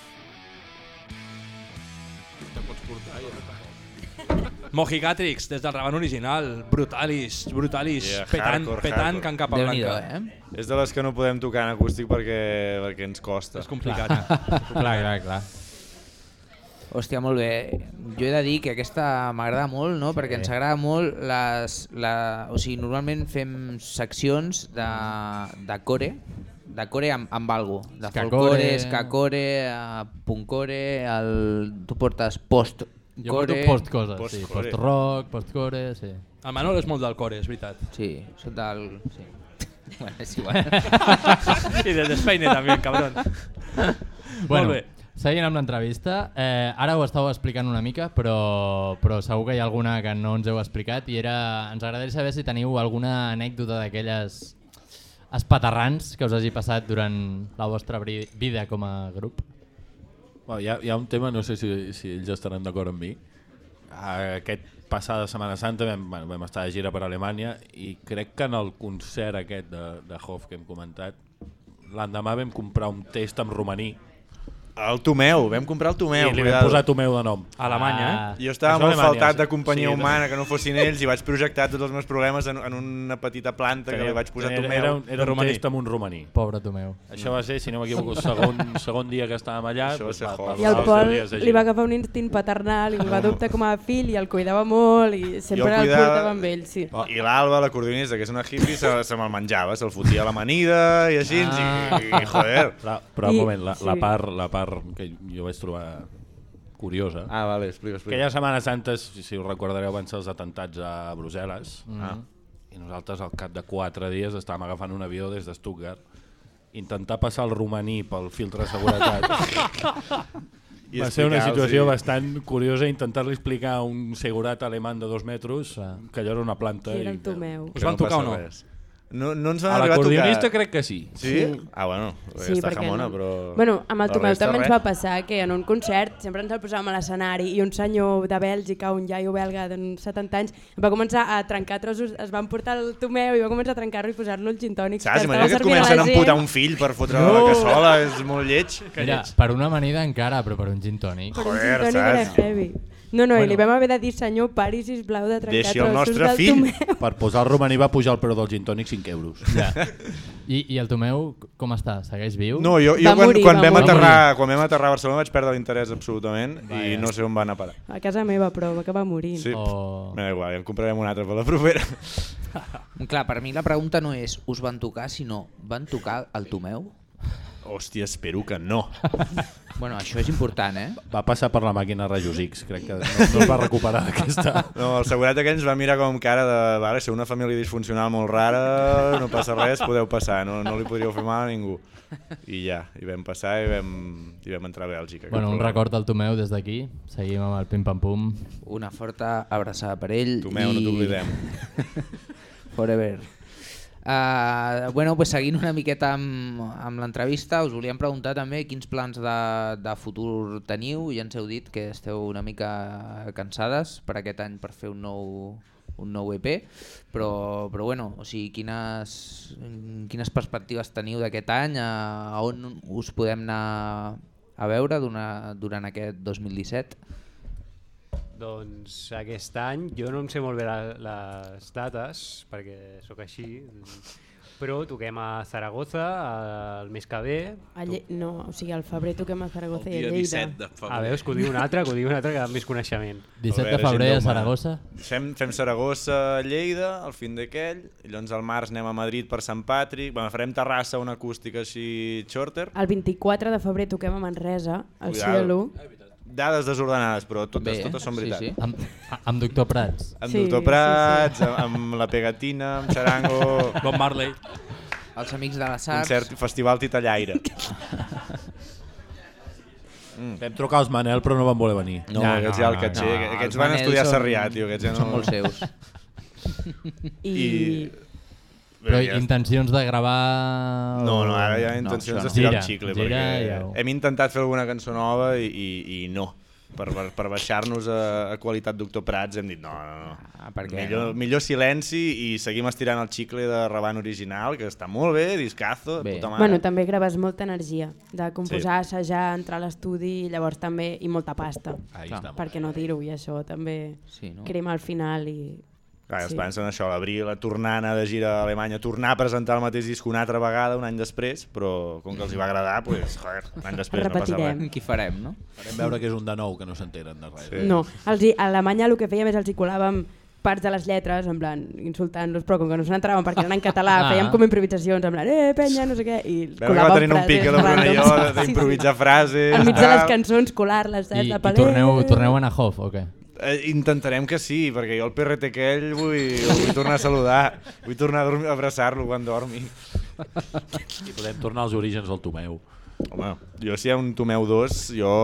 Mojigatrix, des del Raban original, brutalis, brutalis,
Yeah,
petant,
hardcore,
petant
hardcore.
can capa blanca.
eh?
És de les que no podem tocar en acústic perquè, perquè ens costa.
És complicat.
clar, clar, clar.
Hòstia, molt bé. Jo he de dir que aquesta m'agrada molt, no? perquè ens agrada molt les... La... O sigui, normalment fem seccions de, de core, de core amb, amb algo. De folcore,
core.
skacore, uh, punkcore, el... tu portes post
Jo porto post-coses, sí, post-rock, post-core, sí.
El Manol és molt del core, és veritat.
Sí, soc del... Sí. bueno, és igual.
I del Despeine també, cabron.
Bueno,
Molt bé.
seguint amb l'entrevista, eh, ara ho estàveu explicant una mica, però, però segur que hi ha alguna que no ens heu explicat i era, ens agradaria saber si teniu alguna anècdota d'aquelles espaterrans que us hagi passat durant la vostra vida com a grup.
Bueno, hi, ha, hi ha un tema, no sé si, si ells estaran d'acord amb mi. Aquest passada Setmana Santa vam, bueno, vam estar de gira per Alemanya i crec que en el concert aquest de, de Hof que hem comentat, l'endemà vam comprar un test amb romaní
El Tomeu, vam comprar el Tomeu.
i li vam
cuidado.
posar Tomeu de nom.
A Alemanya, eh?
Jo estava
Això
molt
Alemanya,
faltat de companyia
Sí,
humana, que no fossin ells, i vaig projectar tots els meus problemes en, en una petita planta que li vaig posar
era,
Tomeu.
era, un, era un test amb un romaní.
Pobre Tomeu.
Això va ser, si no m'equivoco, el segon, segon dia que estàvem allà.
Això va ser
va-
I el Pol li va agafar un instint paternal i el va adoptar com a fill i el cuidava molt i sempre el,
cuidava-
portava amb ell. Sí.
I l'Alba, la cordonista, que és una hippie, se, se me'l menjava, se'l fotia a l'amanida i així,
Ah.
i, i, joder.
Però, però un moment, la, la, part, la part que jo vaig trobar curiosa.
Ah, vale, explica, explica.
Aquella Setmana Santa, si, si us recordareu, van ser els atentats a Brussel·les.
Ah.
I nosaltres, al cap de quatre dies, estàvem agafant un avió des de Stuttgart. Intentar passar el romaní pel filtre de seguretat.
I
va ser una situació bastant curiosa intentar-li explicar a un segurat alemany de dos metres que allò era una planta.
I era
i
el.
Us van tocar o no?
res. No, no ens van
A
arribar a
l'acordionista
tocar.
crec que sí.
Sí? Ah, bueno,
Sí,
està
perquè
jamona,
no.
però...
Bueno, amb el Tomeu també ens va passar que en un concert sempre ens el posàvem a l'escenari i un senyor de Bèlgica, un iaio belga d'uns 70 anys, va començar a trencar trossos, es van portar el Tomeu i va començar a trencar-lo i posar-lo al gin tònic.
Saps?
que
Imagina que et comencen a
gent.
emputar un fill per fotre no. la cassola, és molt lleig.
Mira, per una amanida encara, però per un gin tònic.
Per un
Joder,
gin tònic era heavy. No, no,
Bueno.
i li vam haver de dir, senyor, pari, sisplau, de trencar
Deixi el nostre
del
fill.
Tomeu.
Per posar el romaní va pujar el preu del gin tònic 5 euros.
Ja. I, I el Tomeu com està? Segueix viu?
No, jo, jo
Va
quan,
morir,
quan,
va
vam
morir.
aterrar, quan vam aterrar a Barcelona vaig perdre l'interès absolutament i
Vaja.
no sé on va anar a parar.
A casa meva, però va acabar morint.
Sí.
O...
M'és igual, ja en comprarem un altre per la propera.
Clar, per mi la pregunta no és us van tocar, sinó van tocar el Tomeu?
Hòstia, espero que no.
Bueno, això és important, eh?
Va passar per la màquina rajos X, crec que no, no es va recuperar aquesta.
No, el seguret aquell ens va mirar com cara de vale, ser una família disfuncional molt rara, no passa res, podeu passar, no, no li podríeu fer mal a ningú. I ja, i vam passar i vam, i vam entrar a Bèlgica.
Bueno, un
problema.
record al Tomeu des d'aquí. Seguim amb el pim-pam-pum.
Una forta abraçada per ell.
Tomeu,
i...
no t'oblidem.
Forever. Uh, bueno, pues seguint una miqueta amb, amb l'entrevista, us volíem preguntar també quins plans de, de futur teniu. Ja ens heu dit que esteu una mica cansades per aquest any per fer un nou, un nou EP, però, però bueno, o sigui, quines, quines perspectives teniu d'aquest any, a, a on us podem anar a veure durant, durant aquest 2017?
Doncs aquest any, jo no em sé molt bé la, les dates, perquè sóc així, però toquem a Zaragoza el mes que ve.
A Lle... No, o sigui, al febrer toquem a Zaragoza
El
i a Lleida.
17 de febrer.
Ah, veus, que ho diu un altre, que ho diu un altre que amb més coneixement.
17 de
veure,
febrer a. Saragossa.
Fem, fem Saragossa, Lleida, al fin d'aquell, i llavors al març anem a Madrid per Sant Patrick, bueno, farem Terrassa, una acústica així shorter.
El 24 de febrer toquem a Manresa, al. Cielo.
Dades desordenades, però totes,
Bé,
totes són
sí,
veritat.
sí.
Amb, amb Doctor Prats.
Amb
Sí,
Doctor
sí,
Prats, amb, amb la Pegatina, amb Charango,
Bob Marley.
Els amics de les arts.
concert, festival titellaire.
Vam trucar als Manel però no van voler venir.
No,
Ja,
aquests
no,
ja al
no,
catxer,
no,
no,
els
aquests van
Manel
estudiar a
són-
Sarrià, tio, aquests ja no...
Són molt seus.
I...
I...
Però
Bé, ja
intencions de gravar...
No, no, ara hi ha intencions
no.
d'estirar
Gira,
el xicle,
gira
perquè
i au.
hem intentat fer alguna cançó nova i, i, i no. Per, per, per baixar-nos a, a qualitat Doctor Prats hem dit no, no, no.
Ah,
millor,
no?
millor silenci i seguim estirant el xicle de Raban original, que està molt bé, discazo,
Bé.
puta mare.
Bueno, també graves molta energia de composar, sí. assajar, entrar a l'estudi i llavors també i molta pasta.
Ahí
Clar.
estamos.
Per què no dir-ho? I això també
Sí, no?
crema al final i...
Clar, els
Sí.
plans són això, l'abril, a tornar a anar de gira a Alemanya, tornar a presentar el mateix disc una altra vegada un any després, però com que els hi va agradar, pues, joder, un any després no passa res.
Qui farem, no?
Farem veure que és un de nou, que no s'enteren de res.
Sí.
No, els, a Alemanya el que fèiem és els hi colàvem parts de les lletres, en plan, insultant-los, però com que no se n'entraven perquè eren en català,
Ah.
fèiem com improvisacions, en plan, eh, penya, no sé què, i
Veu que va
colàvem
tenint un pic a la
frases
Brunelló
randoms.
d'improvisar frases.
Enmig de les cançons, colar-les, saps?
I,
De
i torneu, torneu a anar a Hof, o què?
Eh, intentarem que sí, perquè jo el PRT aquell vull, vull tornar a saludar, vull tornar a, abraçar-lo quan dormi.
I podem tornar als orígens del Tomeu.
Home, jo si hi ha un Tomeu 2, jo...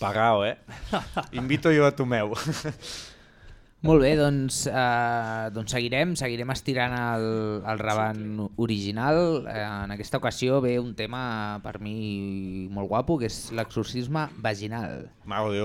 Pagao, eh? Invito jo a Tomeu.
Molt bé, doncs, eh, doncs seguirem, seguirem estirant el, el Raban original. Eh, en aquesta ocasió ve un tema per mi molt guapo, que és l'exorcisme vaginal.
Mago de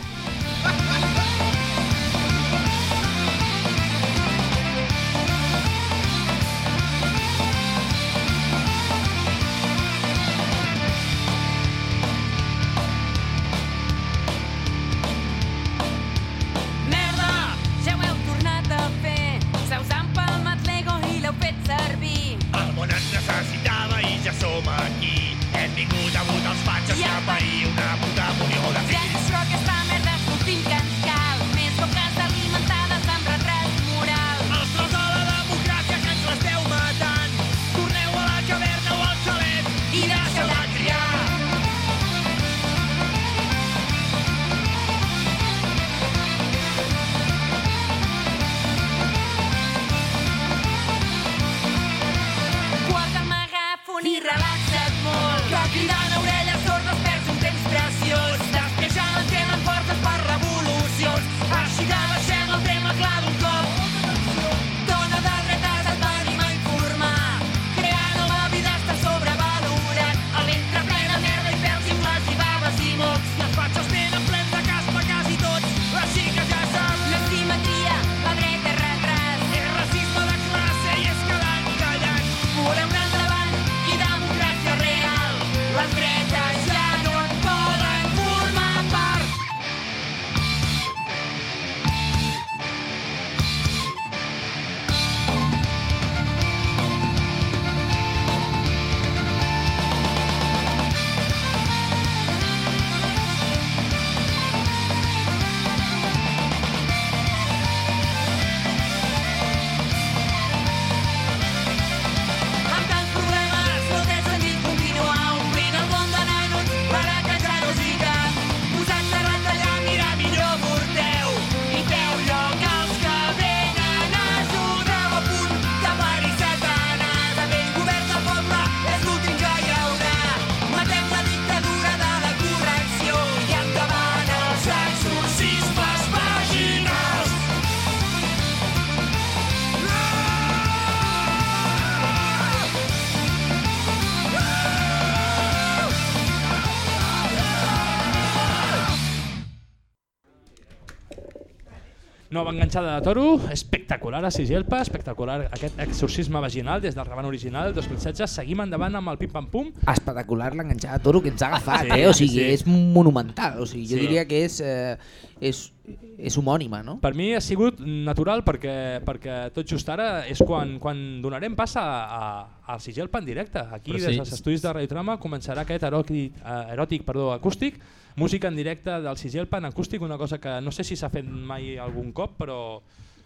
Nova
enganxada de toro, espectacular a Sigelpa, espectacular aquest exorcisme vaginal des del Raban original 2016. Seguim endavant amb el Pim Pam Pum.
Espectacular l'enganxada de toro que ens ha agafat,
Sí,
eh? O sigui,
sí.
és monumental. O sigui, jo
Sí.
diria que és, eh, és, és homònima, no?
Per mi ha sigut natural perquè, perquè tot just ara és quan, quan donarem pas a, a, al Sigelpa en directe. Aquí,
Però
des
sí.
dels estudis de Radiotrama, començarà aquest eròtic, eh, eròtic perdó, acústic, música en directe del Sigelpa en acústic, una cosa que no sé si s'ha fet mai algun cop, però,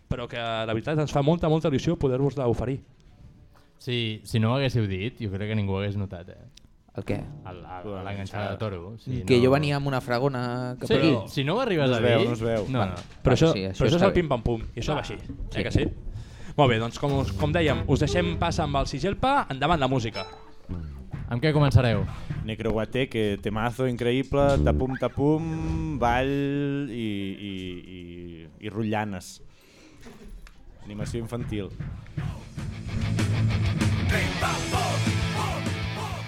però que la veritat ens fa molta, molta il·lusió poder-vos-la oferir.
Si, si no ho haguéssiu dit, jo crec que ningú ho hagués notat, eh?
El què?
L'enganxada de toro. Si
que
no...
jo venia amb una fragona cap
Sí,
aquí.
si no ho arribes
No
a
veu,
dir...
no es veu.
No, no.
Però això,
sí, això
però això és el pim-pam-pum, i això va així.
Sí.
Eh que sí? Molt bé, doncs com, us- com dèiem, us deixem pas amb el Sigelpa, endavant la música.
Amb què començareu?
Necroguaté, que temazo increïble, tapum tapum, ball i, i, i, i rotllanes. Animació infantil.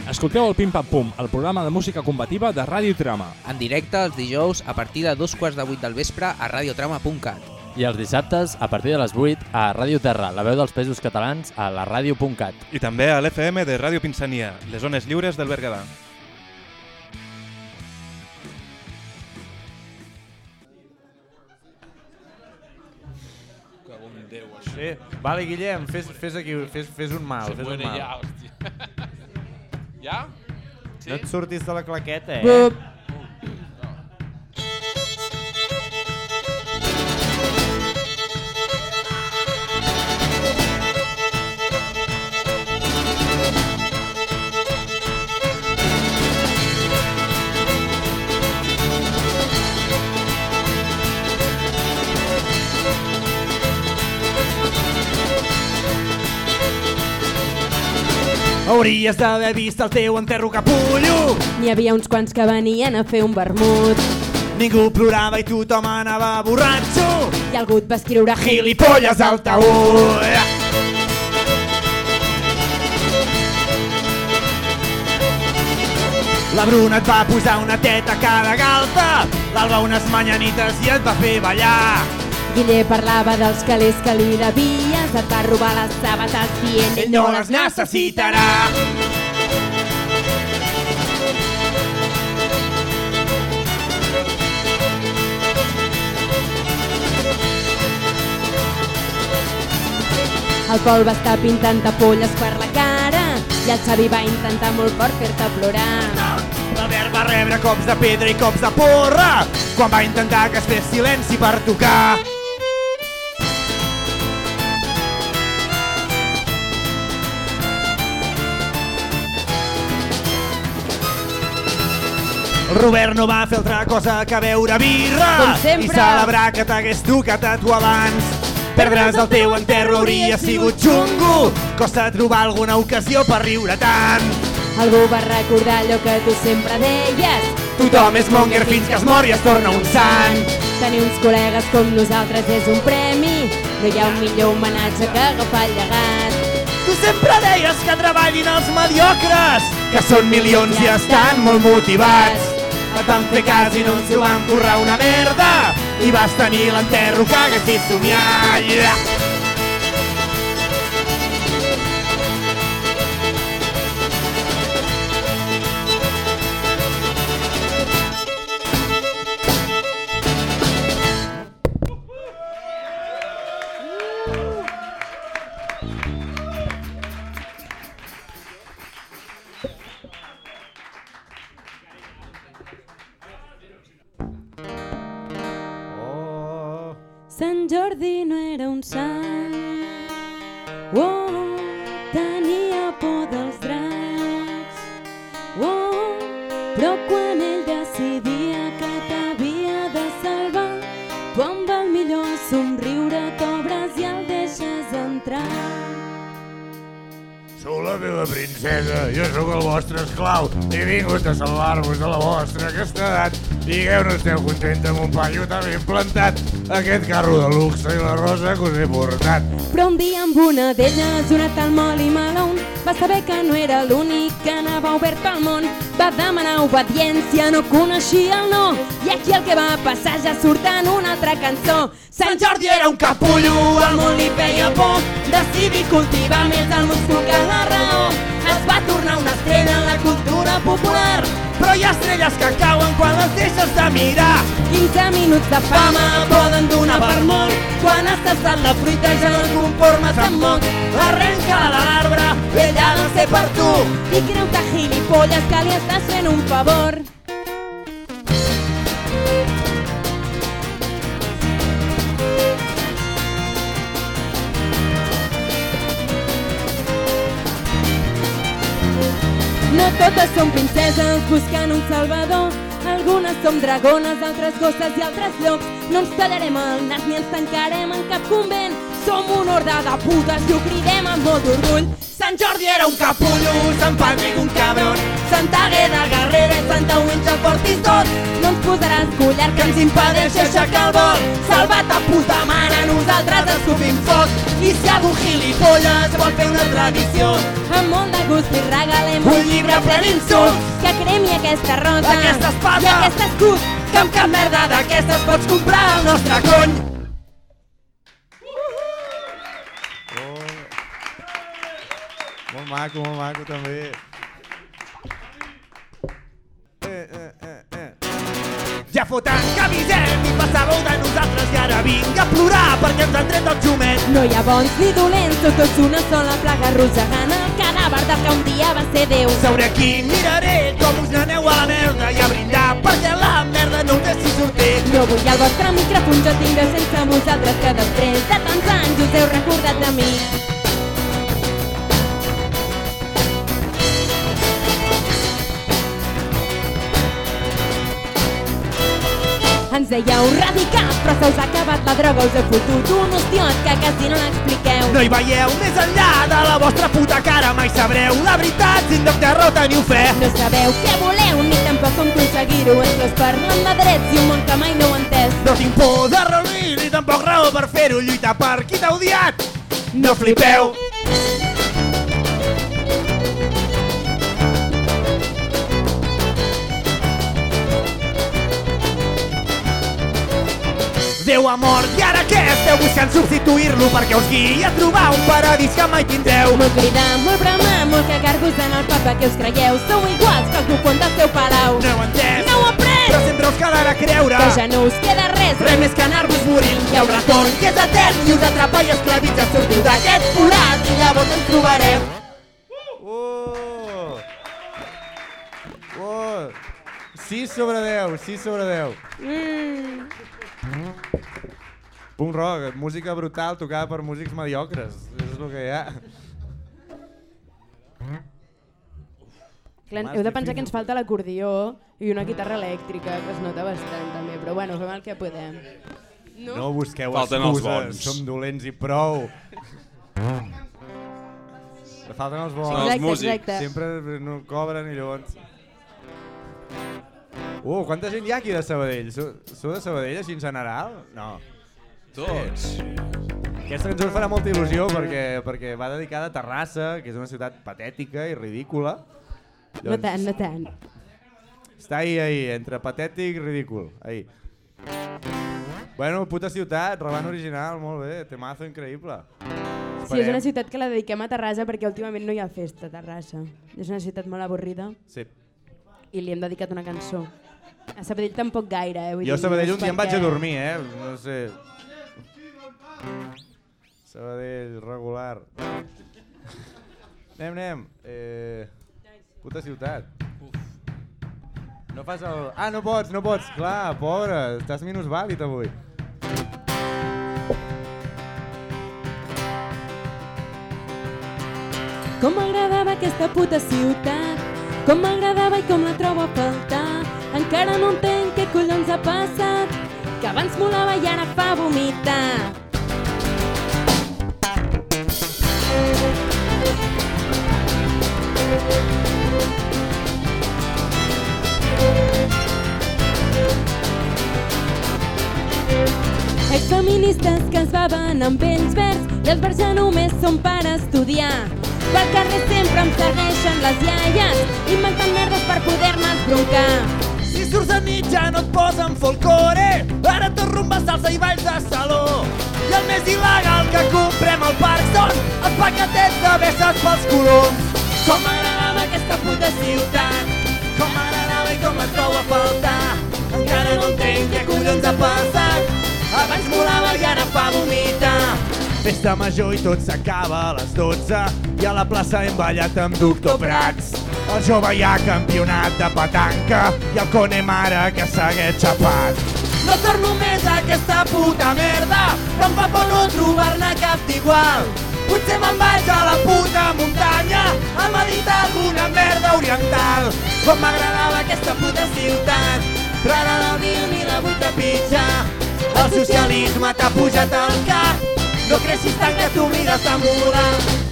Escolteu el Pim Pam Pum, el programa de música combativa de Ràdio Trama.
En directe els dijous a partir de dos quarts de vuit del vespre a radiotrama.cat.
I els dissabtes, a partir de les 8, a Ràdio Terra, la veu dels països catalans, a la ràdio.cat.
I també a l'FM de Ràdio Pinsania, les zones lliures del Berguedà.
Déu, això.
Sí? Vale, Guillem, fes, fes aquí, fes, fes un mal,
Se
fes un mal.
ja, hòstia. Ja? Sí?
No et surtis de la claqueta, eh?
Bup.
Hauries d'haver vist el teu enterro capullo.
N'hi havia uns quants que venien a fer un vermut.
Ningú plorava i tothom anava borratxo.
I algú et va escriure
Gilipolles al taüt. La Bruna et va posar una teta a cada galta, l'Alba unes manyanites i et va fer ballar.
Guille parlava dels calés que li devies, et va robar les sabates dient
Ell no les necessitarà.
El Pol va estar pintant polles per la cara i el Xavi va intentar molt fort fer-te plorar.
L'Albert va rebre cops de pedra i cops de porra quan va intentar que es fes silenci per tocar. Robert no va fer altra cosa que beure birra i celebrar que t'hagués tocat a tu abans. Perdre's el teu enterro hauria sigut xungo, costa trobar alguna ocasió per riure tant.
Algú va recordar allò que tu sempre deies.
Tothom és monger fins que es mor i es torna un sant.
Tenir uns col·legues com nosaltres és un premi. No hi ha un millor homenatge que agafar el llegat.
Tu sempre deies que treballin els mediocres, que són milions i estan molt motivats. Et van fer cas i no ens ho van currar una merda i vas tenir l'enterro que haguessis somiat. Yeah.
Un sant. Oh, tenia por dels dracs. Oh, però quan ell decidia que t'havia de salvar, tu amb el millor somriure t'obres i el deixes entrar.
Sou la meva princesa, jo sóc el vostre esclau. He vingut a salvar-vos de la vostra castedat. Digueu, no esteu contenta amb un paio tan ben plantat. Aquest carro de luxe i la rosa que us he portat.
Però un dia amb una d'elles, una tal Molly Malone, va saber que no era l'únic que anava obert pel món. Va demanar obediència, no coneixia el no. I aquí el que va passar ja surt en una altra cançó.
Sant Jordi era un capullo, al món li feia por. Decidí cultivar més el múscul que la raó. Es va tornar una estrella en la cultura popular. Però hi ha estrelles que cauen quan les deixes de mirar.
15 minuts de fama
poden donar per molt. Quan has tastat la fruita ja no et conformes amb moc. Arrenca-la l'arbre, ella ha de ser per tu.
I creu-te gilipolles que li estàs fent un favor. Totes som princeses buscant un salvador. Algunes som dragones, altres gosses i altres llocs. No ens tallarem el nas ni ens tancarem en cap convent. Som un orde de putes i ho cridem amb molt d'orgull.
Sant Jordi era un capullo, Sant Patrick un cabron, Santa Agueda Guerrera i Santa Wincha portis tot.
No ens posaràs collar
que ens impedeix aixecar el vol. Salvat a puta mare, nosaltres escopim foc. I si algú gilipolles vol fer una tradició,
amb molt de gust li regalem
un llibre ple d'insults.
Que cremi aquesta rosa
Aquesta espada
i aquest escut.
Que amb cap merda d'aquestes pots comprar el nostre cony.
Molt maco, molt maco també. Eh, eh, eh, eh.
Ja fotent que avisem i passàveu de nosaltres i ara vinga a plorar perquè ens han tret el xumet.
No hi ha bons ni dolents, tot és una sola plaga arrossegant el cadàver del que un dia va ser Déu.
Seuré aquí, miraré com us n'aneu a la merda i a brindar perquè la merda no us deixi sortir.
No vull el vostre micròfon, jo tinc sense vosaltres que després de tants anys us heu recordat de mi. Ens dèieu radicals, però se us ha acabat la droga, us heu fotut un hostiot que quasi no l'expliqueu.
No hi veieu més enllà de la vostra puta cara, mai sabreu la veritat si en lloc de raó teniu fe.
No sabeu què voleu, ni tampoc com aconseguir-ho. Ens parlen de drets i un món que mai no heu entès.
No tinc por de reunir ni tampoc raó per fer-ho, lluitar per qui t'ha odiat. No flipeu! Déu ha mort i ara què? Esteu buscant substituir-lo perquè us guiï a trobar un paradís que mai tindreu.
Molt cridar, molt bramar, molt cagar-vos en el papa que us creieu. Sou iguals que el bufon del seu palau.
No heu entès?
No ho après!
Però sempre us quedarà creure.
Que ja no us queda res.
Res més que anar-vos morint. Hi ha un retorn que és etern i us atrapa i esclavitza. Sortiu d'aquest forat i llavors ens trobarem.
Uh! Uh! 6 sobre 10, 6 sobre 10.
Mm.
Punk rock, música brutal tocada per músics mediocres. És el que hi ha.
Clar, heu de pensar que ens falta l'acordió i una guitarra elèctrica, que es nota bastant també, però bueno, fem el que podem. No?
No busqueu
Falten els
excuses,
bons.
som dolents i prou. Falten els bons.
Són els Exacte, músics. exacte.
Sempre no cobren i llavors... Uh, quanta gent hi ha aquí de Sabadell? Sou, sou de Sabadell així en general? No.
Tots.
Aquesta cançó ens farà molta il·lusió perquè, perquè va dedicada a Terrassa, que és una ciutat patètica i ridícula.
No tant, no tant.
Està ahí, ahí, entre patètic i ridícul. Ahí. Bueno, puta ciutat, Raban original, molt bé, temazo increïble.
Sí, és una ciutat que la dediquem a Terrassa perquè últimament no hi ha festa a Terrassa. És una ciutat molt avorrida
Sí.
i li hem dedicat una cançó. A Sabadell tampoc gaire, eh? Vull
Jo a Sabadell un dia em vaig a dormir, eh? No sé. Sabadell, regular. Anem, anem. Eh, puta ciutat. No fas el... Ah, no pots, no pots. Clar, pobre, estàs minusvàlid avui.
Com m'agradava aquesta puta ciutat, com m'agradava i com la trobo a faltar. Encara no entenc què collons ha passat, que abans molava i ara fa vomitar. Exfeministes que es baven amb vells verds i els verds ja només són per estudiar. Pel carrer sempre em segueixen les iaies inventant merdes per poder-me esbroncar.
Si surts a nit ja no et posen folclore, ara tot rumba, salsa i balls de saló. I el més il·legal que comprem al parc són els paquetets de besses pels coloms. Com m'agradava aquesta puta ciutat, com m'agradava i com la trobo a faltar. Encara no entenc què collons ha passat, abans molava i ara fa vomitar. Festa major i tot s'acaba a les 12 i a la plaça hem ballat amb Doctor Prats. El jove hi ha campionat de petanca i el Connemara que segueix xapat. No torno més a aquesta puta merda, que em fa por no trobar-ne cap d'igual. Potser me'n vaig a la puta muntanya a meditar alguna merda oriental. Com m'agradava aquesta puta ciutat, però ara no ni ni la vull trepitjar. El socialisme t'ha pujat al cap, no creixis tant que t'oblides de mudar.
Ànim,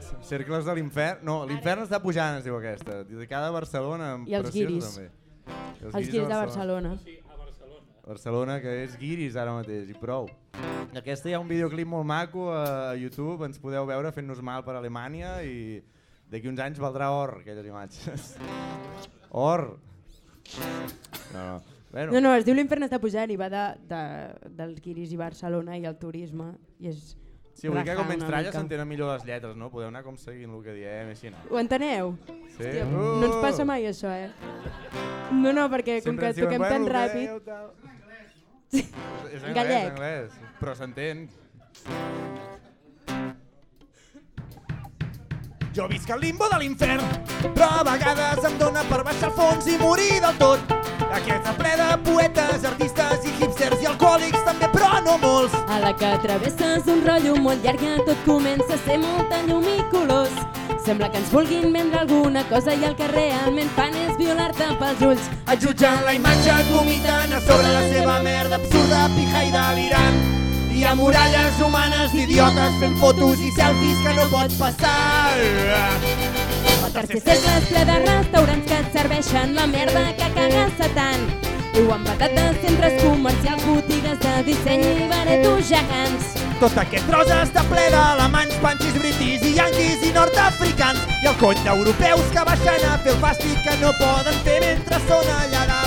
ciutats, cercles de l'infern... No, l'infern està pujant, es diu aquesta. Dedicada a Barcelona.
I els guiris.
També.
Els guiris de Barcelona.
Barcelona, que és guiris ara mateix, i prou. Aquesta hi ha un videoclip molt maco a YouTube, ens podeu veure fent-nos mal per Alemanya i d'aquí uns anys valdrà or, aquelles imatges. Or! No, no. Bueno,
No, no, es diu l'infern està pujant i va de, de, dels guiris i Barcelona i el turisme. I és
Sí, avui que com menys
mica.
s'entenen millor les lletres, no? Podeu anar com seguint el que diem, així no?
Ho enteneu?
Sí.
Hòstia,
Uh!
no ens passa mai això, eh? No, no, perquè com
Sempre
que toquem tan
"Bueno, què
ràpid...
deu, tal?" És anglès,
Gallec.
anglès, però s'entén.
Jo visc al limbo de l'infern, però a vegades em dóna per baixar al fons i morir del tot. Aquest és ple de poetes, artistes i hipsters i alcohòlics també, però no molts.
A la que travesses un rotllo molt llarg ja tot comença a ser molta llum i colors. Sembla que ens vulguin vendre alguna cosa i el que realment fan és violar-te pels ulls.
Et jutgen la imatge, et vomiten a sobre la seva merda absurda, pija i delirant. Hi ha muralles humanes d'idiotes fent fotos i selfies que no pots passar.
El tercer cercle és ple de restaurants que et serveixen la merda que cagues tant. Ho han patat de centres comercials, botigues de disseny i baretos gegants.
Tot aquest tros està ple d'alemanys, panxis, britis i yanquis i nord-africans i el cony d'europeus que baixen a fer el fàstic que no poden fer mentre són allà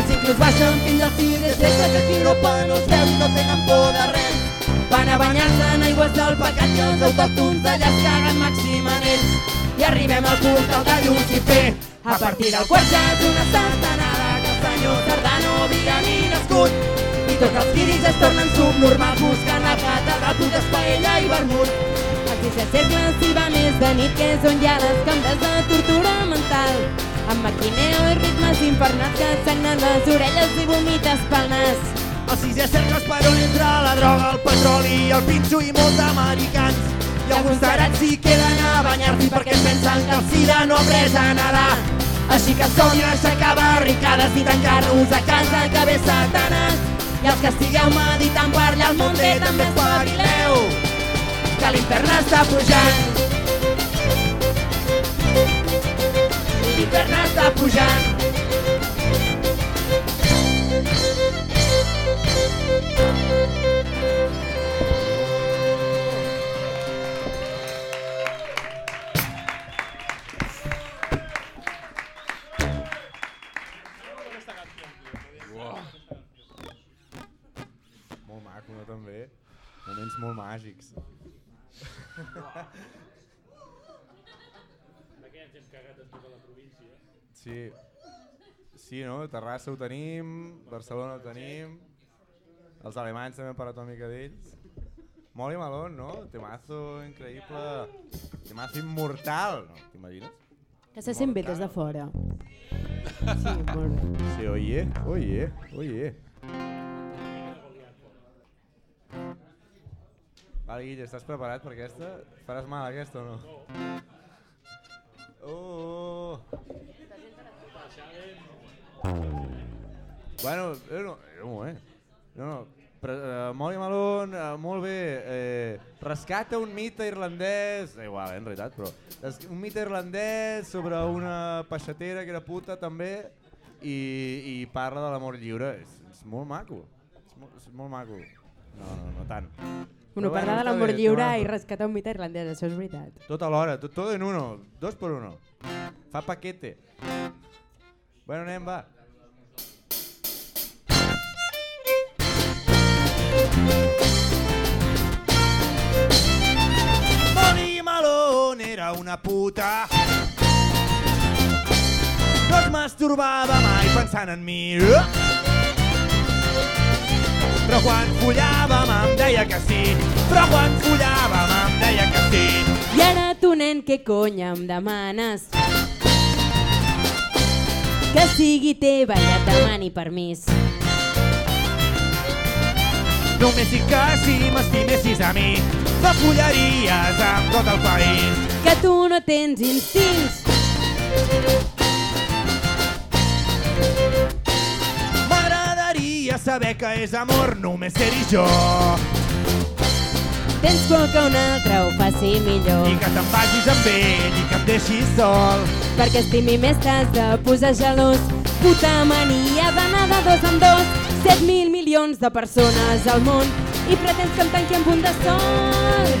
Ells inclús baixen fins al fil
Des de que aquí Europa no es veu i no tenen por de res.
Van a banyar-se en aigües del pecat i els autòctons d'allà es caguen màxim en ells.
I arribem al culte de Lucifer.
A partir del quart ja és una santanada que el senyor Cardano havia ni nascut.
I tots els guiris es tornen subnormals buscant la catedral, putes paella i vermut.
Al tercer cercle s'hi va més de nit, que és on hi ha les cambres de tortura mental. Amb maquineo i ritmes infernals que et sagnen les orelles i vomites pel nas.
El sisè cercle és per on entra la droga, el petroli, el pinxo i molts americans. I alguns tarats s'hi queden a banyar-s'hi perquè pensen que el sida no ha après a nedar. Així que a aixecar barricades i tancar-nos a casa que ve Satanàs. I els que estigueu meditant per allà al Monte també espavileu, que l'infern està pujant. L'infern està pujant.
Sí. Sí, no? Terrassa ho tenim, Barcelona ho tenim, els alemanys també hem parlat una mica d'ells. Molt i Malone, no? Temazo increïble, temazo immortal, no? T'imagines?
Que se sent bé des de fora. Sí, molt bé.
Sí, oye, oye, oye. Vale, Guille, estàs preparat per aquesta? Faràs mal aquesta o no? Oh! Bueno, eh, no, eh, un moment. No, no. Però, uh, Molly Malone, uh, molt bé. Eh, rescata un mite irlandès, eh, igual, eh, en realitat, però un mite irlandès sobre una peixatera que era puta també i, i parla de l'amor lliure. És, és molt maco. És molt, és molt maco. No, no, no tant.
Bueno,
Però
parlar de
està
l'amor lliure
temazo.
i rescatar un mite irlandès, això és veritat.
Tot alhora, tot, todo en uno, dos por uno. Fa paquete. Bueno, anem, va.
Era una puta. No es masturbava mai pensant en mi. Però quan follàvem em deia que sí. Però quan follàvem em deia que sí.
I ara tu, nen, què cony em demanes? Que sigui teva i et demani permís.
Només dic que si m'estimessis a mi, no follaries amb tot el país.
Que tu no tens instints.
M'agradaria saber que és amor només ser-hi jo.
Tens por que un altre ho faci millor.
I que te'n vagis amb ell i que em deixis sol.
Perquè estimi més t'has de posar gelós.
puta mania d'anar de dos en dos 7.000 milions de persones al món i pretens que em tanqui amb un de sol.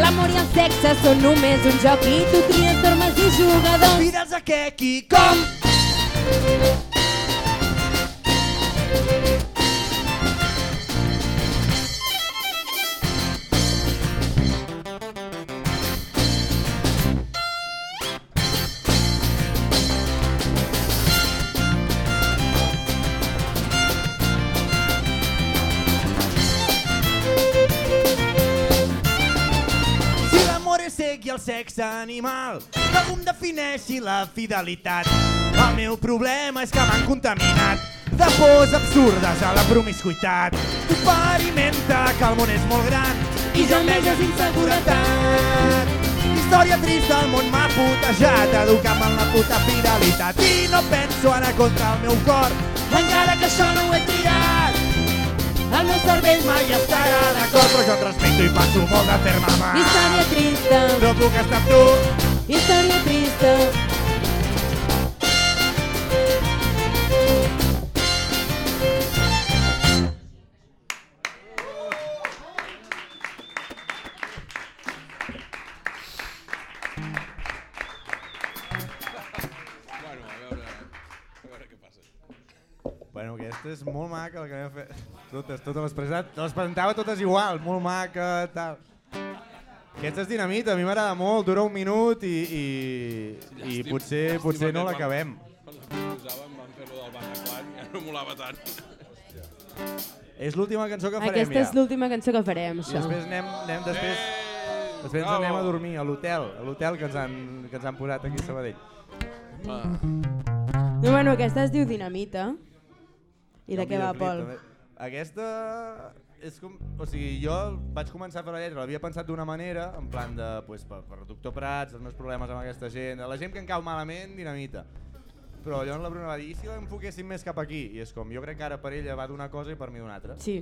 L'amor i el sexe són només un joc i tu tries normes i jugadors.
Fidels a què, qui, com? Sexe animal, que algú em defineixi la fidelitat. El meu problema és que m'han contaminat de pors absurdes a la promiscuitat. Experimenta que el món és molt gran i jo enveges inseguretat. Història trista, el món m'ha putejat, educant en la puta fidelitat. I no penso anar contra el meu cor, encara que això no ho he triat. El meu cervell mai estarà d'acord, però jo et respecto i passo molt de fer-me mal.
Història trista,
No puc estar amb tu.
història trista.
És molt maca el que vam fer. Totes, totes les presentava, les presentava totes igual, molt maca, tal. Aquesta és dinamita, a mi m'agrada molt, dura un minut i, i, i potser, potser no l'acabem.
Quan la posàvem vam fer-lo del Bataclan ja no molava tant.
És l'última cançó que farem
Aquesta és l'última cançó que farem,
I
això.
després anem, anem després, després ens anem a dormir a l'hotel, a l'hotel que, ens han, que ens han posat aquí a Sabadell.
No, bueno, aquesta es diu Dinamita. I de què va, Pol?
també. Aquesta és com... O sigui, jo vaig començar a fer la lletra, l'havia pensat d'una manera, en plan de, pues, per, per Doctor Prats, els meus problemes amb aquesta gent, la gent que em cau malament, dinamita. Però llavors la Bruna va dir, i si l'enfoquéssim més cap aquí? I és com, jo crec que ara per ella va d'una cosa i per mi d'una altra.
Sí.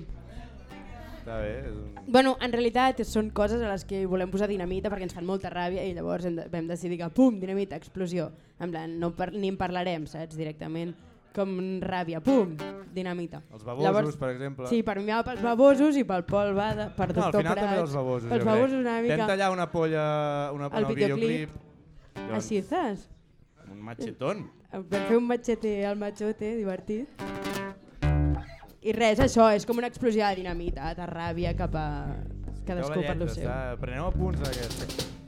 Està bé, és un...
Bueno, en realitat són coses a les que volem posar dinamita perquè ens fan molta ràbia i llavors hem de, vam decidir que pum, dinamita, explosió. En plan, no par ni en parlarem, saps? Directament com ràbia, pum, dinamita.
Els babosos, per exemple.
Sí, per mi va pels babosos i pel Pol va de, per
No, al
Doctor
final també
Prats.
els babosos,
Pels babosos una mica.
Vam tallar una polla una,
El
el
videoclip.
videoclip. Llavors,
Així estàs?
Un machetón.
Vam fer un machete al machote, divertit. I res, això, és com una explosió de dinamita, de ràbia cap a cadascú per lo seu.
Està... Preneu apunts d'aquesta.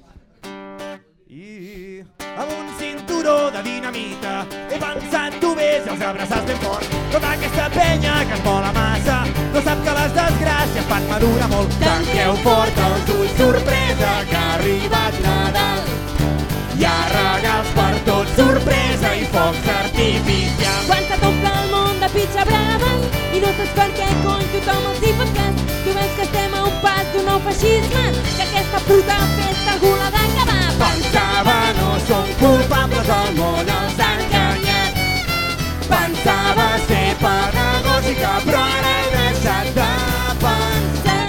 I...
Amb un cinturó de dinamita he pensat tu ves i els abraçats ben fort tota aquesta penya que es mola massa no sap que les desgràcies fan madurar molt tanqueu fort els ulls sorpresa que ha arribat Nadal hi ha regals per tot sorpresa i focs artificials
Quan se t'omple el món de pitxa brava i no saps per què cony tothom els hi fa cas. Tu veus que estem a un pas d'un nou feixisme, que aquesta puta festa algú l'ha d'acabar.
Pensava no som culpables, el món els ha enganyat. Pensava ser pedagògica, però ara he deixat de pensar.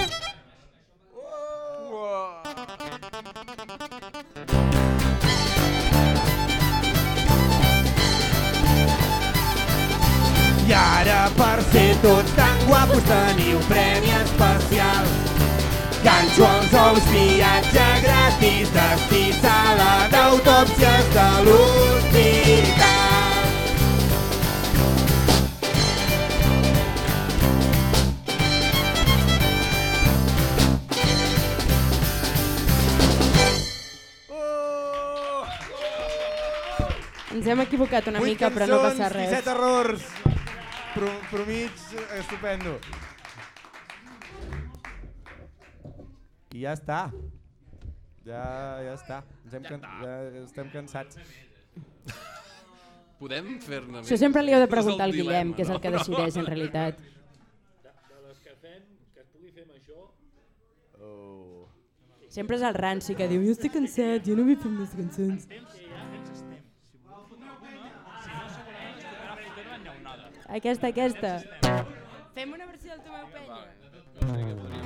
I ara per ser tots tan guapos teniu premi especial. Ganxo els ous, viatge gratis, destí sala d'autòpsies de l'hospital.
Ens hem equivocat una
Vuit
mica, però no passa res.
set errors. Pro, promig, estupendo. I ja està. Ja, ja està. Ens hem can... ja estem cansats.
Podem fer-ne
Això sempre li heu de preguntar al Guillem, que és el que decideix en realitat.
De, de les que fem, que es pugui fer amb això...
Oh.
Sempre és el ranci que diu jo estic cansat, jo no vull fer més cançons. Aquesta, aquesta. Fem una versió del Tomeu Penya.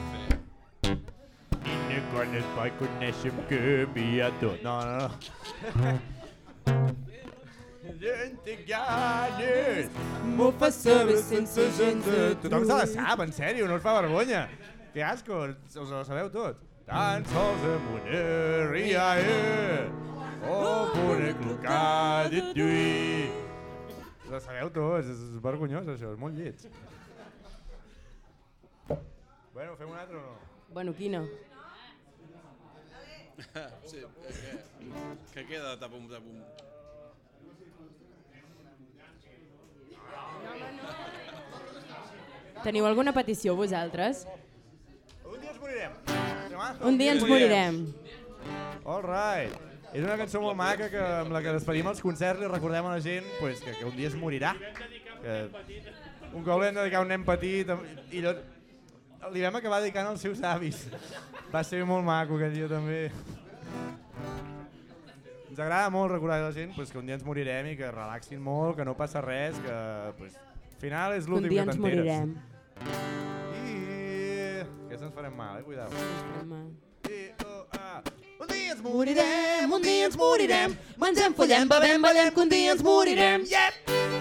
No.
gent t'enganes, m'ho fas saber sense gens de Tothom se la sap, en sèrio, no us fa vergonya. Que asco, us la sabeu tot. Tan sols amb una riae, o clocar de tui. Us la sabeu tots, és vergonyós això, és molt lleig. Bueno, fem un altre o no?
Bueno, quina?
Sí, que, que queda de tapum, tapum.
Teniu alguna petició vosaltres?
Un dia ens morirem.
Un dia ens morirem.
All right. És una cançó molt maca que, amb la que despedim els concerts i recordem a la gent pues, que, que un dia es morirà. Que un cop li hem de dedicar a un nen petit i allò, li vam acabar dedicant als seus avis. Va ser molt maco aquell dia també. Ens agrada molt recordar a la gent pues, que un dia ens morirem i que relaxin molt, que no passa res, que pues, al final és
Un
l'últim
dia
que
ens
t'enteres.
morirem.
I... Aquesta ens farem mal, eh? Cuidao.
Un dia ens morirem, un dia ens morirem. Mengem, follem, bevem, ballem, que un dia ens morirem. Yep!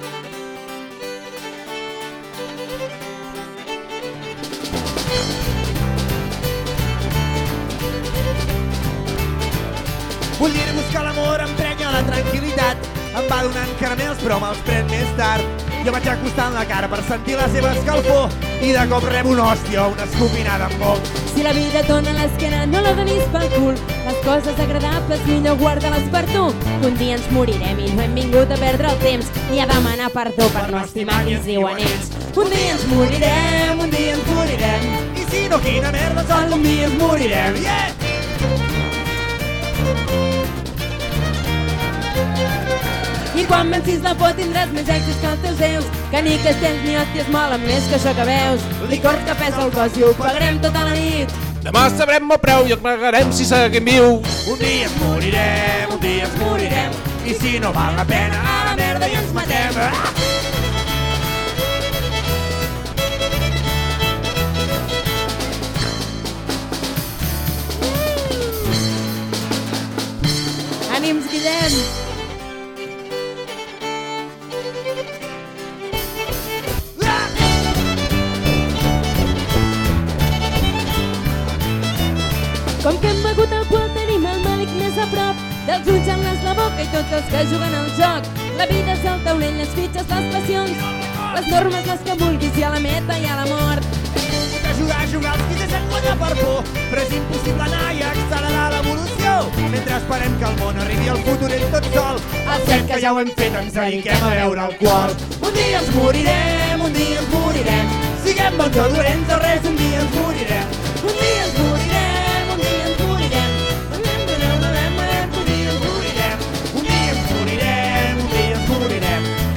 Vull dir buscar l'amor emprenya la tranquil·litat. Em va donant caramels però me'ls pren més tard. Jo vaig acostant la cara per sentir la seva escalfor i de cop rebo una hòstia una escopinada amb boc.
Si la vida et dona l'esquena, no la donis pel cul. Les coses agradables millor guarda-les per tu. Un dia ens morirem i no hem vingut a perdre el temps ni a demanar perdó per no estimar qui ens diuen ells.
Un dia ens morirem, un dia ens morirem. I si no, quina merda sol, un dia ens morirem. Yeah!
I quan vencis la por tindràs més èxits que els teus déus. Que ni castells ni hòsties molen més que això que veus. Licor que pesa el cos i ho pagarem tota la nit.
Demà sabrem el preu i el pagarem si seguim viu.
Un dia ens morirem, un dia ens morirem. I si no val la pena, a la merda i ens matem. Ah!
Ànims, Guillem! Dels ulls en les la boca i tots els que juguen al joc. La vida és el taulell, les fitxes, les passions, les normes, les que vulguis, i a la meta i a la mort.
De jugar jugar els qui deixen guanyar per por, però és impossible anar i accelerar l'evolució. Mentre esperem que el món arribi al futur ell tot sol, el cert que ja ho hem fet ens dediquem a beure alcohol. Un dia ens morirem, un dia ens morirem, siguem bons o dolents o res, un dia ens morirem. Un dia ens morirem,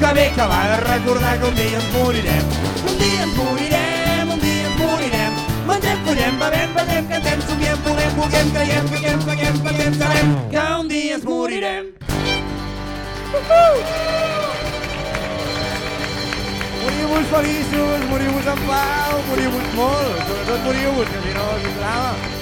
Que bé que va de recordar que un dia ens morirem. Un dia ens morirem, un dia ens morirem. Mengem, follem, bevem, bevem, cantem, somiem, volem, vulguem, creiem, caguem, paguem, paguem, sabem que un dia ens morirem.
Moriu-vos feliços, moriu-vos en pau, moriu-vos molt, sobretot moriu-vos, que si no, quin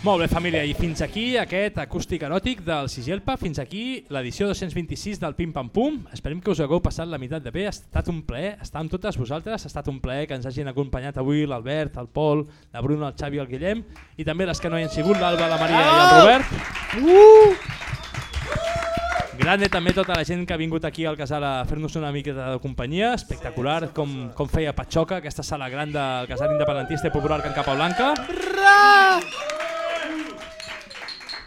Molt bé, família, i fins aquí aquest acústic eròtic del Sigelpa, fins aquí l'edició 226 del Pim Pam Pum. Esperem que us hagueu passat la meitat de bé, ha estat un plaer estar amb totes vosaltres, ha estat un plaer que ens hagin acompanyat avui l'Albert, el Pol, la Bruno, el Xavi i el Guillem, i també les que no hi han sigut, l'Alba, la Maria i el Robert. Uh! Grande també tota la gent que ha vingut aquí al casal a fer-nos una mica de companyia, espectacular com, com feia Patxoca, aquesta sala gran del casal independentista i popular Can Capablanca.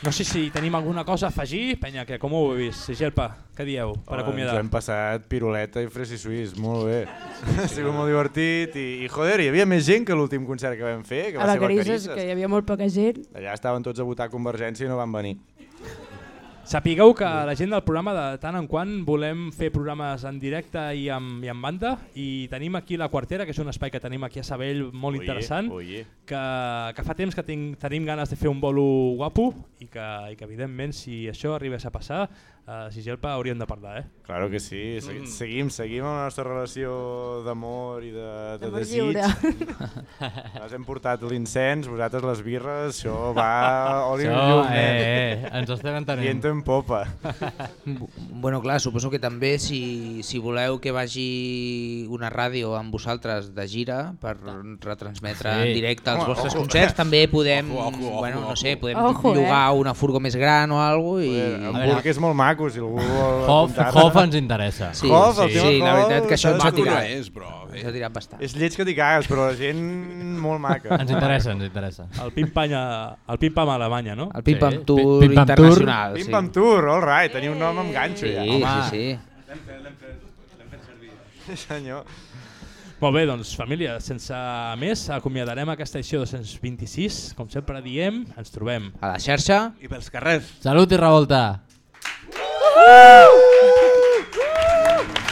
No sé si tenim alguna cosa a afegir, penya, que com ho heu vist? Sigelpa, què dieu per
Ens
acomiadar?
hem passat piruleta i fresi suís, molt bé. ha sigut molt divertit i, i joder, hi havia més gent que l'últim concert que vam fer, que
A
va
la
ser
Carisses, que hi havia molt poca gent.
Allà estaven tots a votar Convergència i no van venir.
Sapigueu que la gent del programa de tant en quant volem fer programes en directe i amb, i amb banda i tenim aquí la quartera, que és un espai que tenim aquí a Sabell molt
Oye,
interessant,
oye.
Que, que fa temps que tinc, tenim ganes de fer un bolo guapo i que, i que evidentment si això arribés a passar, uh, si Gelpa hauríem de parlar. Eh?
Claro que sí, Se
Mm.
seguim, seguim amb la nostra relació d'amor i de, de desig. Nosaltres hem portat l'incens, vosaltres les birres, això va oli
Això,
llum,
eh, eh, ens estem entenent.
Viento en popa.
Bueno, clar, suposo que també si, si voleu que vagi una ràdio amb vosaltres de gira per retransmetre
Sí.
en directe els
Home,
vostres
ojo.
concerts, també podem,
Ojo, ojo, ojo,
bueno, no sé, podem
Ojo, eh?
llogar una furgo més gran o alguna i...
Hamburg és molt maco, si algú vol
Hof. Hof ens interessa.
Sí,
Hof,
sí, sí, la veritat que això ens ha tirat.
és, però...
Ens ha tirat bastant.
És lleig que t'hi cagues, però la gent molt maca.
Ens interessa, ens interessa.
El pim-pam a, el pim a Alemanya, no?
El Pim Pam
Sí,
Tour
Pim Pam
internacional.
Pim
sí.
Pam Tour, all right, teniu un nom amb ganxo
Sí,
ja.
sí,
Home,
sí.
senyor.
Molt bé, doncs família, sense més, acomiadarem aquesta edició 226. Com sempre diem, ens trobem
a la xarxa
i pels carrers.
Salut i revolta!
Uh! -huh! Uh! -huh!